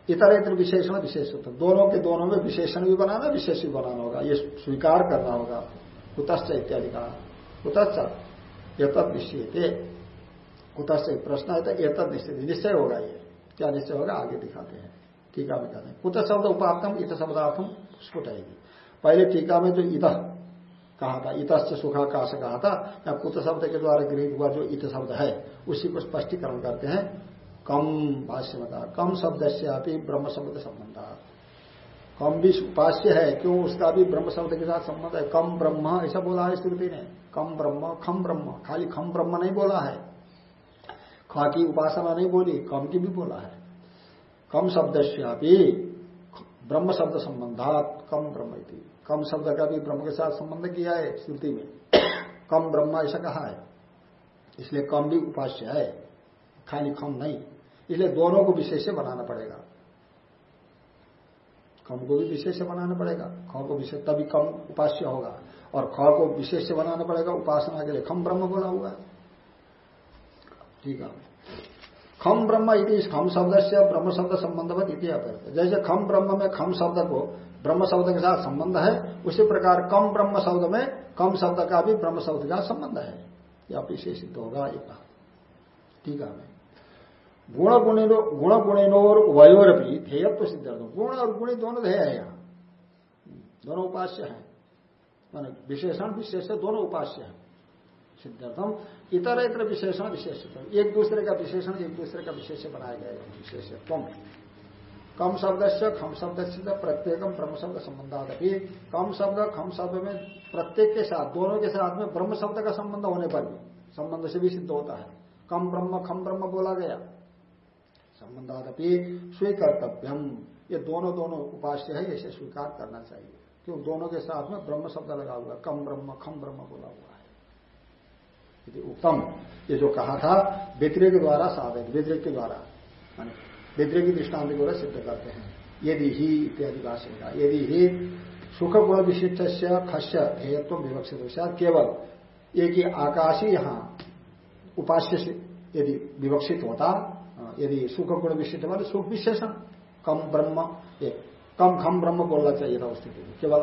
इतर इतर विशेषण विशेषत्व। दोनों के दोनों में विशेषण भी बनाना, विशेष भी बनाना होगा। ये स्वीकार करना होगा। कुतश्च इत्यादि का कुतश्च एतत् निश्चित। कुतश्च प्रश्न है तो एतत् निश्चित। निश्चय होगा ये। क्या निश्चय होगा? आगे दिखाते हैं। टीका में कहते हैं। कुत शब्द उपातम इत शब्दार्थम स्फुट आएगी पहले टीका में जो इत कहा था इत सुखाकाश कहा था या कुत शब्द के द्वारा गृहित हुआ जो इत शब्द है, उसी को स्पष्टीकरण करते हैं। कम भाष्य में कहा, कम शब्द से आप ब्रह्म शब्द संबंध कम भी उपास्य है, क्यों उसका भी ब्रह्म शब्द के साथ संबंध है? कम ब्रह्म, ऐसा बोला है स्मृति ने। कम ब्रह्म, खम ब्रह्म, खाली खम ब्रह्म नहीं बोला है। खा की उपासना नहीं बोली, कम की भी बोला है। कम शब्द से ब्रह्म शब्द संबंधात कम ब्रह्म कम शब्द का भी ब्रह्म के साथ संबंध किया है श्रुति में। कम ब्रह्म ऐसा कहा है। इसलिए कम भी उपास्य है। खाली कम नहीं। इसलिए दोनों को विशेष बनाना पड़ेगा। कम को भी विशेष बनाना पड़ेगा। ख को विशेष, तभी कम उपास्य होगा। और ख को विशेष बनाना पड़ेगा उपासना के लिए। खम ब्रह्म बना हुआ ठीक है। खम ब्रह्म इति खम शब्द से ब्रह्म शब्द संबंधवत इति जैसे खम ब्रह्म में खम शब्द को ब्रह्म शब्द के साथ संबंध है, उसी प्रकार कम ब्रह्म शब्द में कम शब्द का भी ब्रह्म शब्द का संबंध है। यह विशेष सिद्ध होगा एक ठीक है गुण गुणिनो गुण गुणिनोर उभयोर भी ध्येयत्व सिद्ध गुण और गुणी दोनों ध्येय है यहाँ। दोनों उपास्य है। मान विशेषण, विशेष दोनों उपास्य है। सिद्धार्थम। इतर इतर विशेषण विशेष एक दूसरे का विशेषण, एक दूसरे का विशेष बनाया गया विशेष कम शब्द से खम शब्द से प्रत्येकम ब्रह्म शब्द संबंध भी कम शब्द, खम शब्द में प्रत्येक के साथ, दोनों के साथ में ब्रह्म शब्द का संबंध होने पर भी संबंध से भी सिद्ध होता है। कम ब्रह्म, खम ब्रह्म बोला गया। संबंधादपि स्वीकर्तव्यम। ये दोनों दोनों उपास्य है, इसे स्वीकार करना चाहिए। क्यों? दोनों के साथ में ब्रह्म शब्द लगा हुआ, कम ब्रह्म, खम ब्रह्म बोला हुआ उत्तम ये जो कहा था व्यतिरिक द्वारा साधक व्यतिरिक के द्वारा व्यतिरिक दृष्टांत को सिद्ध करते हैं। यदि ही इत्यादि भाषण का यदि ही सुख गुण विशिष्ट खस्य हेयत्व विवक्षित हो केवल एक ही आकाशी यहाँ उपास्य से यदि विवक्षित होता यदि सुख गुण विशिष्ट वाले सुख विशेषण कम ब्रह्म कम खम ब्रह्म बोलना चाहिए था उस स्थिति में। केवल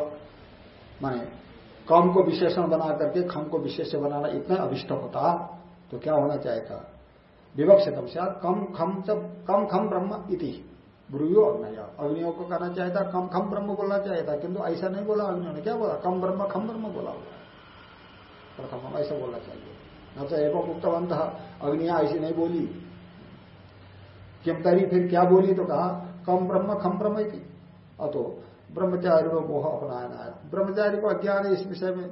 माने कम को विशेषण बना करके खम को विशेष बनाना इतना अभिष्ट होता तो क्या होना चाहिए? था विवक्षितम से कम खम जब कम खम ब्रह्म इति ब्रुयो अग्नय अग्नियों को कहना चाहिए था, कम खम ब्रह्म बोलना चाहिए था, किंतु ऐसा नहीं बोला अग्नियों ने। क्या बोला? कम ब्रह्म, खम ब्रह्म बोला हुआ प्रथम ऐसा बोलना चाहिए। न तो एवं उक्तवंत अग्निया ऐसी नहीं बोली। किम तरी फिर क्या बोली? तो कहा, कम ब्रह्म, खम ब्रह्म अतो ब्रह्मचारी को मोह अपनाना है। ब्रह्मचारी को अज्ञान है इस विषय में।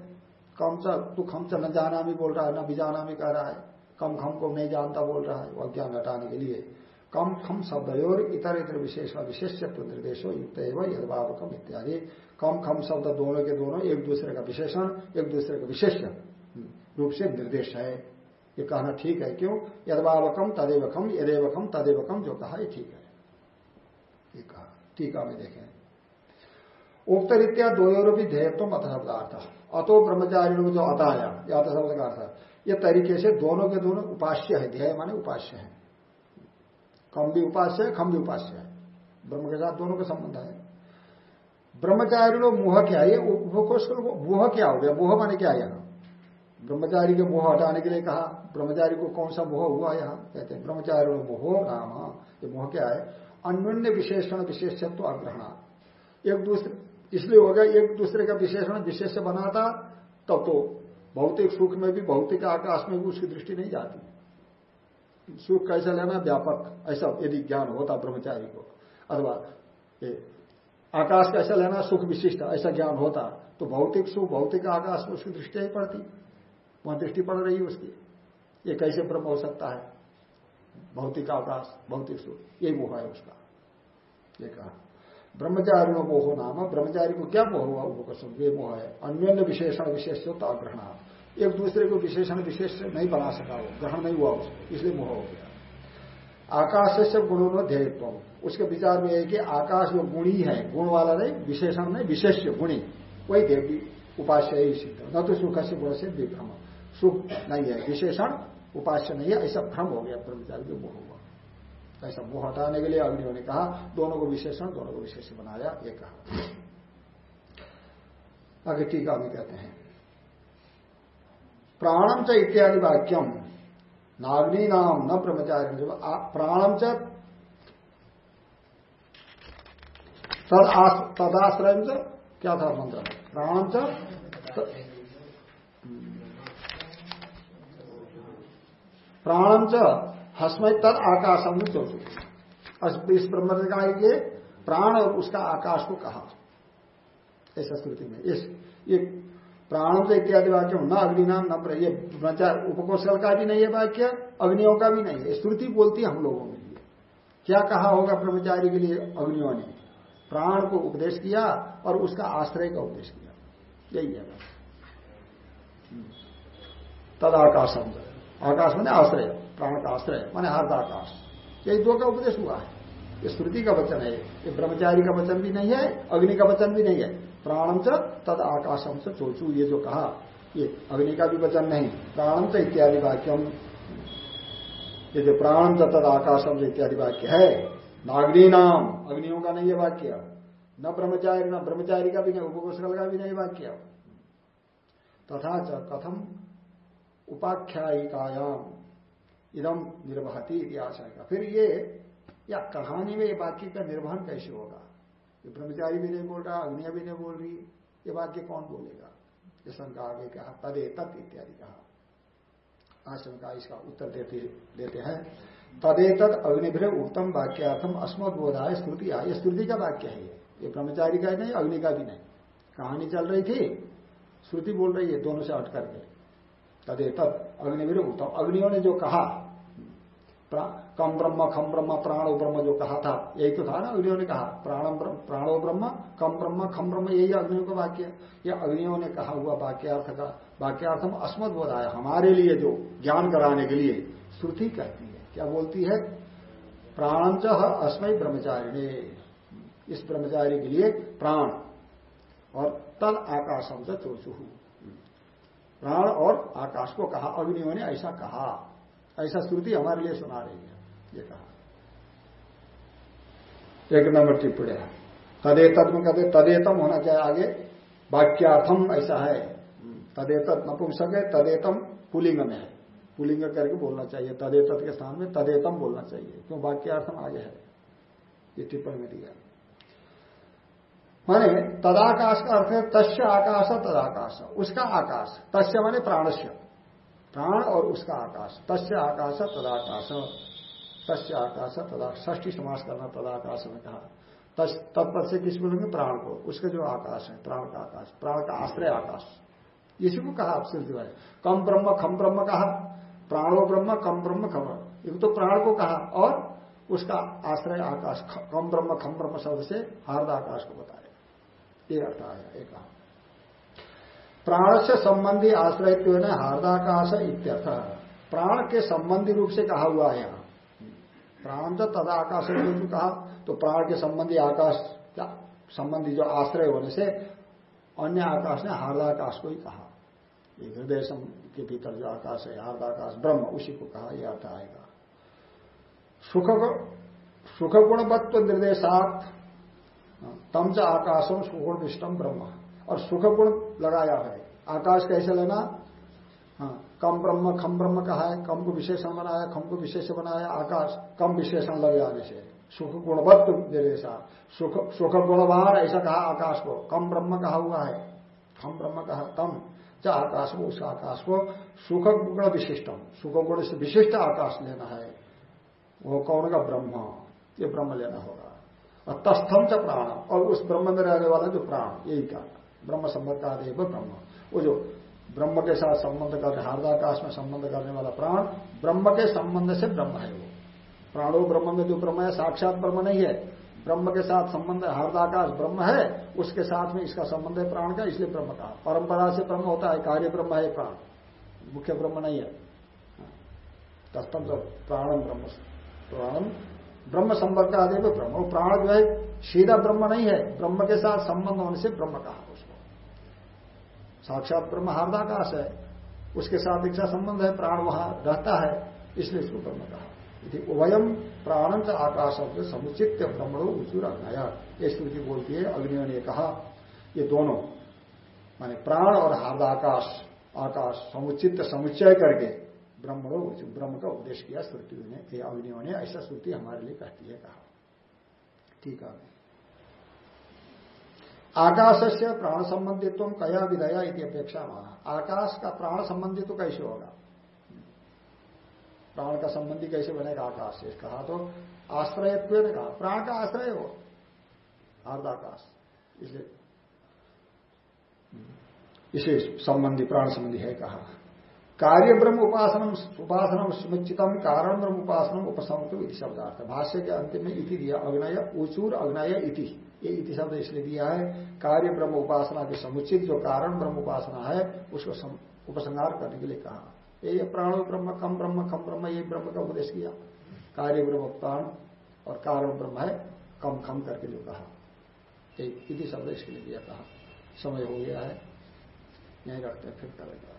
कम च तू खम च न जाना भी बोल रहा है, न बिजाना भी कह रहा है। कम खम को नहीं जानता बोल रहा है, वो अज्ञान हटाने के लिए। कम खम शब्द और इतर इतर विशेष विशेषत्व निर्देशो, युक्त एवं यदभावकम इत्यादि। कम खम शब्द दोनों के दोनों, एक दूसरे का विशेषण, एक दूसरे का विशेष रूप से निर्देश है। ये कहना ठीक है, क्यों? यदभावकम तदेवकम, यदेवकम तदेवकम, जो कहा ठीक है। ये कहा, टीका में देखें। उक्त रीत्या दो भी ध्येयत्व शब्दार्थ अतो ब्रह्मचारी जो अताया या तो शब्द का अर्थ ये तरीके से दोनों के दोनों उपास्य है, ध्येय माने उपास्य है। कम भी उपास्य है, खम भी उपास्य है। ब्रह्म के साथ दोनों का संबंध है। ब्रह्मचारी लोग मोह क्या, ये मोह क्या हो गया? मोह माने क्या यहाँ? ब्रह्मचारी के मोह हटाने के लिए कहा, ब्रह्मचारी को कौन सा मोह हुआ यहाँ? कहते हैं ब्रह्मचारी मोह नाम ये मोह क्या है? अन्य विशेषण, विशेषत्व, अग्रहण। एक दूसरे इसलिए हो गया एक दूसरे का विशेषण विशेष बनाता तब तो भौतिक सुख में भी, भौतिक आकाश में भी उसकी दृष्टि नहीं जाती। सुख कैसा लेना? व्यापक। ऐसा यदि ज्ञान होता ब्रह्मचारी को, अथवा आकाश कैसा लेना? सुख विशिष्ट, ऐसा ज्ञान होता तो भौतिक सुख, भौतिक आकाश में उसकी दृष्टि ही पड़ती। वहाँ दृष्टि पड़ रही है उसकी। ये कैसे ब्रह्म हो सकता है? भौतिक आकाश, भौतिक सुख ये वो है उसका। ये कहा। ब्रह्मचारी में मोह नाम ब्रह्मचारी को क्या मोह हुआ? उपकर्षण ये मोह है। अन्य विशेषण विशेष तो अग्रहण एक दूसरे को विशेषण, विशेष नहीं बना सका वो, ग्रहण नहीं हुआ उसको, इसलिए मोह हो गया। आकाश से गुणों में ध्येयत्व। उसके विचार में है कि आकाश जो गुणी है, गुण वाला नहीं, विशेषण नहीं विशेष गुणी। वही देवी उपास्य ही सिद्ध न तो सुख से गुण से विभ्रम। सुख नहीं है, विशेषण उपास्य नहीं है, ऐसा भ्रम हो गया ब्रह्मचारी को मोह ऐसा मोह हटाने के लिए अग्नियों ने कहा, दोनों को विशेषण, दोनों को विशेष बनाया, ये कहा। आगे टीका भी कहते हैं। प्राणम च इत्यादि वाक्यम, नाग्नि नाम न ब्रह्मचारी प्राणम च तदाश्रय क्या था मंत्र? प्राणम च प्राणम च हस्मय तद आकाशम चौथी इस ब्रह्म का ये प्राण और उसका आकाश को कहा। ऐसा स्मृति में। इस, ये प्राणों से इत्यादि वाक्य न अग्नि नाम न ये उपकोशल का भी नहीं है वाक्य, अग्नियों का भी नहीं है। स्तुति बोलती हम लोगों के लिए क्या कहा होगा ब्रह्मचारी के लिए अग्नियों ने? प्राण को उपदेश किया और उसका आश्रय का उपदेश किया। यही है। तद आकाश मैंने आश्रय प्राण का आश्रय माने आकाश यही दो का उपदेश हुआ है। ये श्रुति का वचन है, ये ब्रह्मचारी का वचन भी नहीं है, अग्नि का वचन भी नहीं है। प्राणम तद आकाशम से चोचू, ये जो कहा, ये अग्नि का भी वचन नहीं प्राणम इत्यादि वाक्यम। ये जो प्राणम च तद आकाशम इत्यादि वाक्य है नाग्नि नाम अग्नियों का नहीं है वाक्य। न ब्रह्मचारी न ब्रह्मचारी का भी नहीं उपकोशल का भी नहीं वाक्य। तथा च कथम उपाख्यायिकायाम। इदम निर्वहती इतिहास फिर ये, या कहानी में ये वाक्य का निर्वहन कैसे होगा? ये ब्रह्मचारी भी नहीं बोल रहा अग्निया भी नहीं बोल रही, ये वाक्य कौन बोलेगा? ये शंका आगे कहा तदे तत् इत्यादि कहा। आश्रम का इसका उत्तर देते देते हैं। तदे तद अग्निभ्र उत्तम वाक्यार्थम अस्मद बोधाय स्तुति ये स्तुति का वाक्य है ये। ब्रह्मचारी का नहीं, अग्नि का भी नहीं। कहानी चल रही थी, श्रुति बोल रही है दोनों से हट करके तदे तद अग्निभ्र उत्तम अग्नियों ने जो कहा कम ब्रह्म खम ब्रह्म, प्राणो ब्रह्म जो कहा था, यही तो था ना अग्नियों ने कहा प्राणम प्राणो ब्रह्म कम ब्रह्म खम ब्रह्म, यही अग्नियों का वाक्य। यह अग्नियों ने कहा हुआ वाक्यार्थ का वाक्यार्थ हम अस्मद बोधाया हमारे लिए जो ज्ञान कराने के लिए श्रुति कहती है। क्या बोलती है? प्राणम च अस्मय ब्रह्मचारी ने इस ब्रह्मचारी के लिए प्राण। और तल आकाशम से चोचु प्राण और आकाश को कहा अग्नियों ने ऐसा कहा, ऐसा श्रुति हमारे लिए सुना रही है, ये कहा। एक नंबर टिप्पणी है। तदेतत में कहते, तदेतम होना चाहिए आगे, वाक्यार्थम ऐसा है। तदेतत नपुंसक है, तदेतम पुलिंग में है। पुलिंग करके बोलना चाहिए, तदेतत के स्थान में तदेतम बोलना चाहिए, क्यों? वाक्यार्थम आगे है। ये टिप्पणी में दिया माने तदाकाश का अर्थ है तस्य आकाश, तदाकाश। उसका आकाश। तस्य माने प्राणस्य। प्राण और उसका आकाश। तस्य आकाश, तदाकाश। तस्य आकाश तदा ष्टी समास करना तदाकाश में कहा। तत्पर से किस बोलेंगे? प्राण को। उसके जो आकाश है, प्राण का आकाश। प्राण का आश्रय आकाश। इसी को कहा श्रुति में कम ब्रह्म, खम ब्रह्म कहा। प्राणो ब्रह्म, कम ब्रह्म, खम। एक तो प्राण को कहा और उसका आश्रय आकाश कम ब्रह्म, खम ब्रह्म शब्द से हार्द आकाश को बताया। ये अर्थ आया एक प्राण से संबंधी आश्रय हार्दाकाश इत्यर्थ। प्राण के संबंधी रूप से कहा हुआ है यहाँ। प्राण तो तदा आकाश कहा तो प्राण के संबंधी आकाश संबंधी जो आश्रय होने से अन्य आकाश ने हार्दाकाश को ही कहा। हृदय के भीतर जो आकाश है, हार्दाकाश, ब्रह्म, उसी को कहा यह अर्थ आएगा। सुख सुख गुणवत्व निर्देशात तम च आकाशम सुगुण विष्टम ब्रह्म। और सुख गुण लगाया है। आकाश कैसे लेना हाँ कम ब्रह्म, खम ब्रह्म कहा है। कम को विशेषण बनाया, खम को विशेष बनाया, आकाश कम विशेषण लग जाने से। सुख गुणवत्त निर्देशा। सुख सुख गुणवान ऐसा कहा आकाश को। कम ब्रह्म कहा हुआ है। खम ब्रह्म कहा, कम। च आकाश को, उस आकाश को सुख गुण विशिष्टम। सुख गुण से विशिष्ट आकाश लेना है। वो कौन का ब्रह्म? ये ब्रह्म लेना होगा। तस्थम च प्राण। और उस ब्रह्म में रहने वाला जो प्राण, यही का। ब्रह्म संबंध का देव ब्रह्म। वो जो ब्रह्म के साथ संबंध करने हार्दाकाश में संबंध करने वाला प्राण, ब्रह्म के संबंध से ब्रह्म है वो। प्राणो ब्रह्म में जो ब्रह्म है, साक्षात ब्रह्म नहीं है। ब्रह्म के साथ संबंध हार्दाकाश ब्रह्म है, उसके साथ में इसका संबंध है प्राण का, इसलिए ब्रह्म का। परंपरा से ब्रह्म होता है, कार्य ब्रह्म है प्राण। मुख्य ब्रह्म नहीं है। तस्तम प्राणम ब्रह्म। प्राणम ब्रह्म संपर्क आदि ब्रह्म प्राण जो है, सीधा ब्रह्म नहीं है। ब्रह्म के साथ संबंध होने से ब्रह्म कहा उसको। साक्षात ब्रह्म हार्दाकाश है। उसके साथ इच्छा संबंध है, प्राण वहाँ रहता है, इसलिए इसको ब्रह्म कहा। उभयम प्राणंत आकाश समुचित ब्रह्मणो उचूर अग्नया ये बोलती है, अग्नियों ने कहा, ये दोनों, माने प्राण और हार्दाकाश, आकाश समुचित समुच्चय करके ब्रह्मणो ब्रह्म का उपदेश किया, श्रुति ने अग्नियों ने, ऐसा श्रुति हमारे लिए कहती है, कहा। ठीक है। आकाश से प्राण संबंधित्व कया विदया इति अपेक्षा माना। आकाश का प्राण संबंधित तो कैसे होगा? प्राण का संबंधी कैसे बनेगा आकाश से? कहा तो आश्रय कहा। प्राण का आश्रय हो। आर्दाकाश इसलिए इसे संबंधी, प्राण संबंधी है, कहा। कार्य ब्रह्म उपासनम उपासनम सुनिश्चितम कारण ब्रह्म उपासनम उपसंग शब्दार्थ। भाष्य के अंतिम में इति दिया, अग्नय, उचूर, अग्नय इति। ये इति शब्द इसलिए दिया है। कार्य ब्रह्म उपासना के समुचित, जो कारण ब्रह्म उपासना है, उसको उपसंहार करने के लिए कहा। ये प्राण ब्रह्म, कम ब्रह्म कम ब्रह्म, ये ब्रह्म का उपदेश किया। कार्य ब्रह्म प्राण और कारण ब्रह्म है, कम खम करके जो कहा। इति शब्द इसके लिए दिया कहा। समय हो गया है। यही रखते फिर करेगा।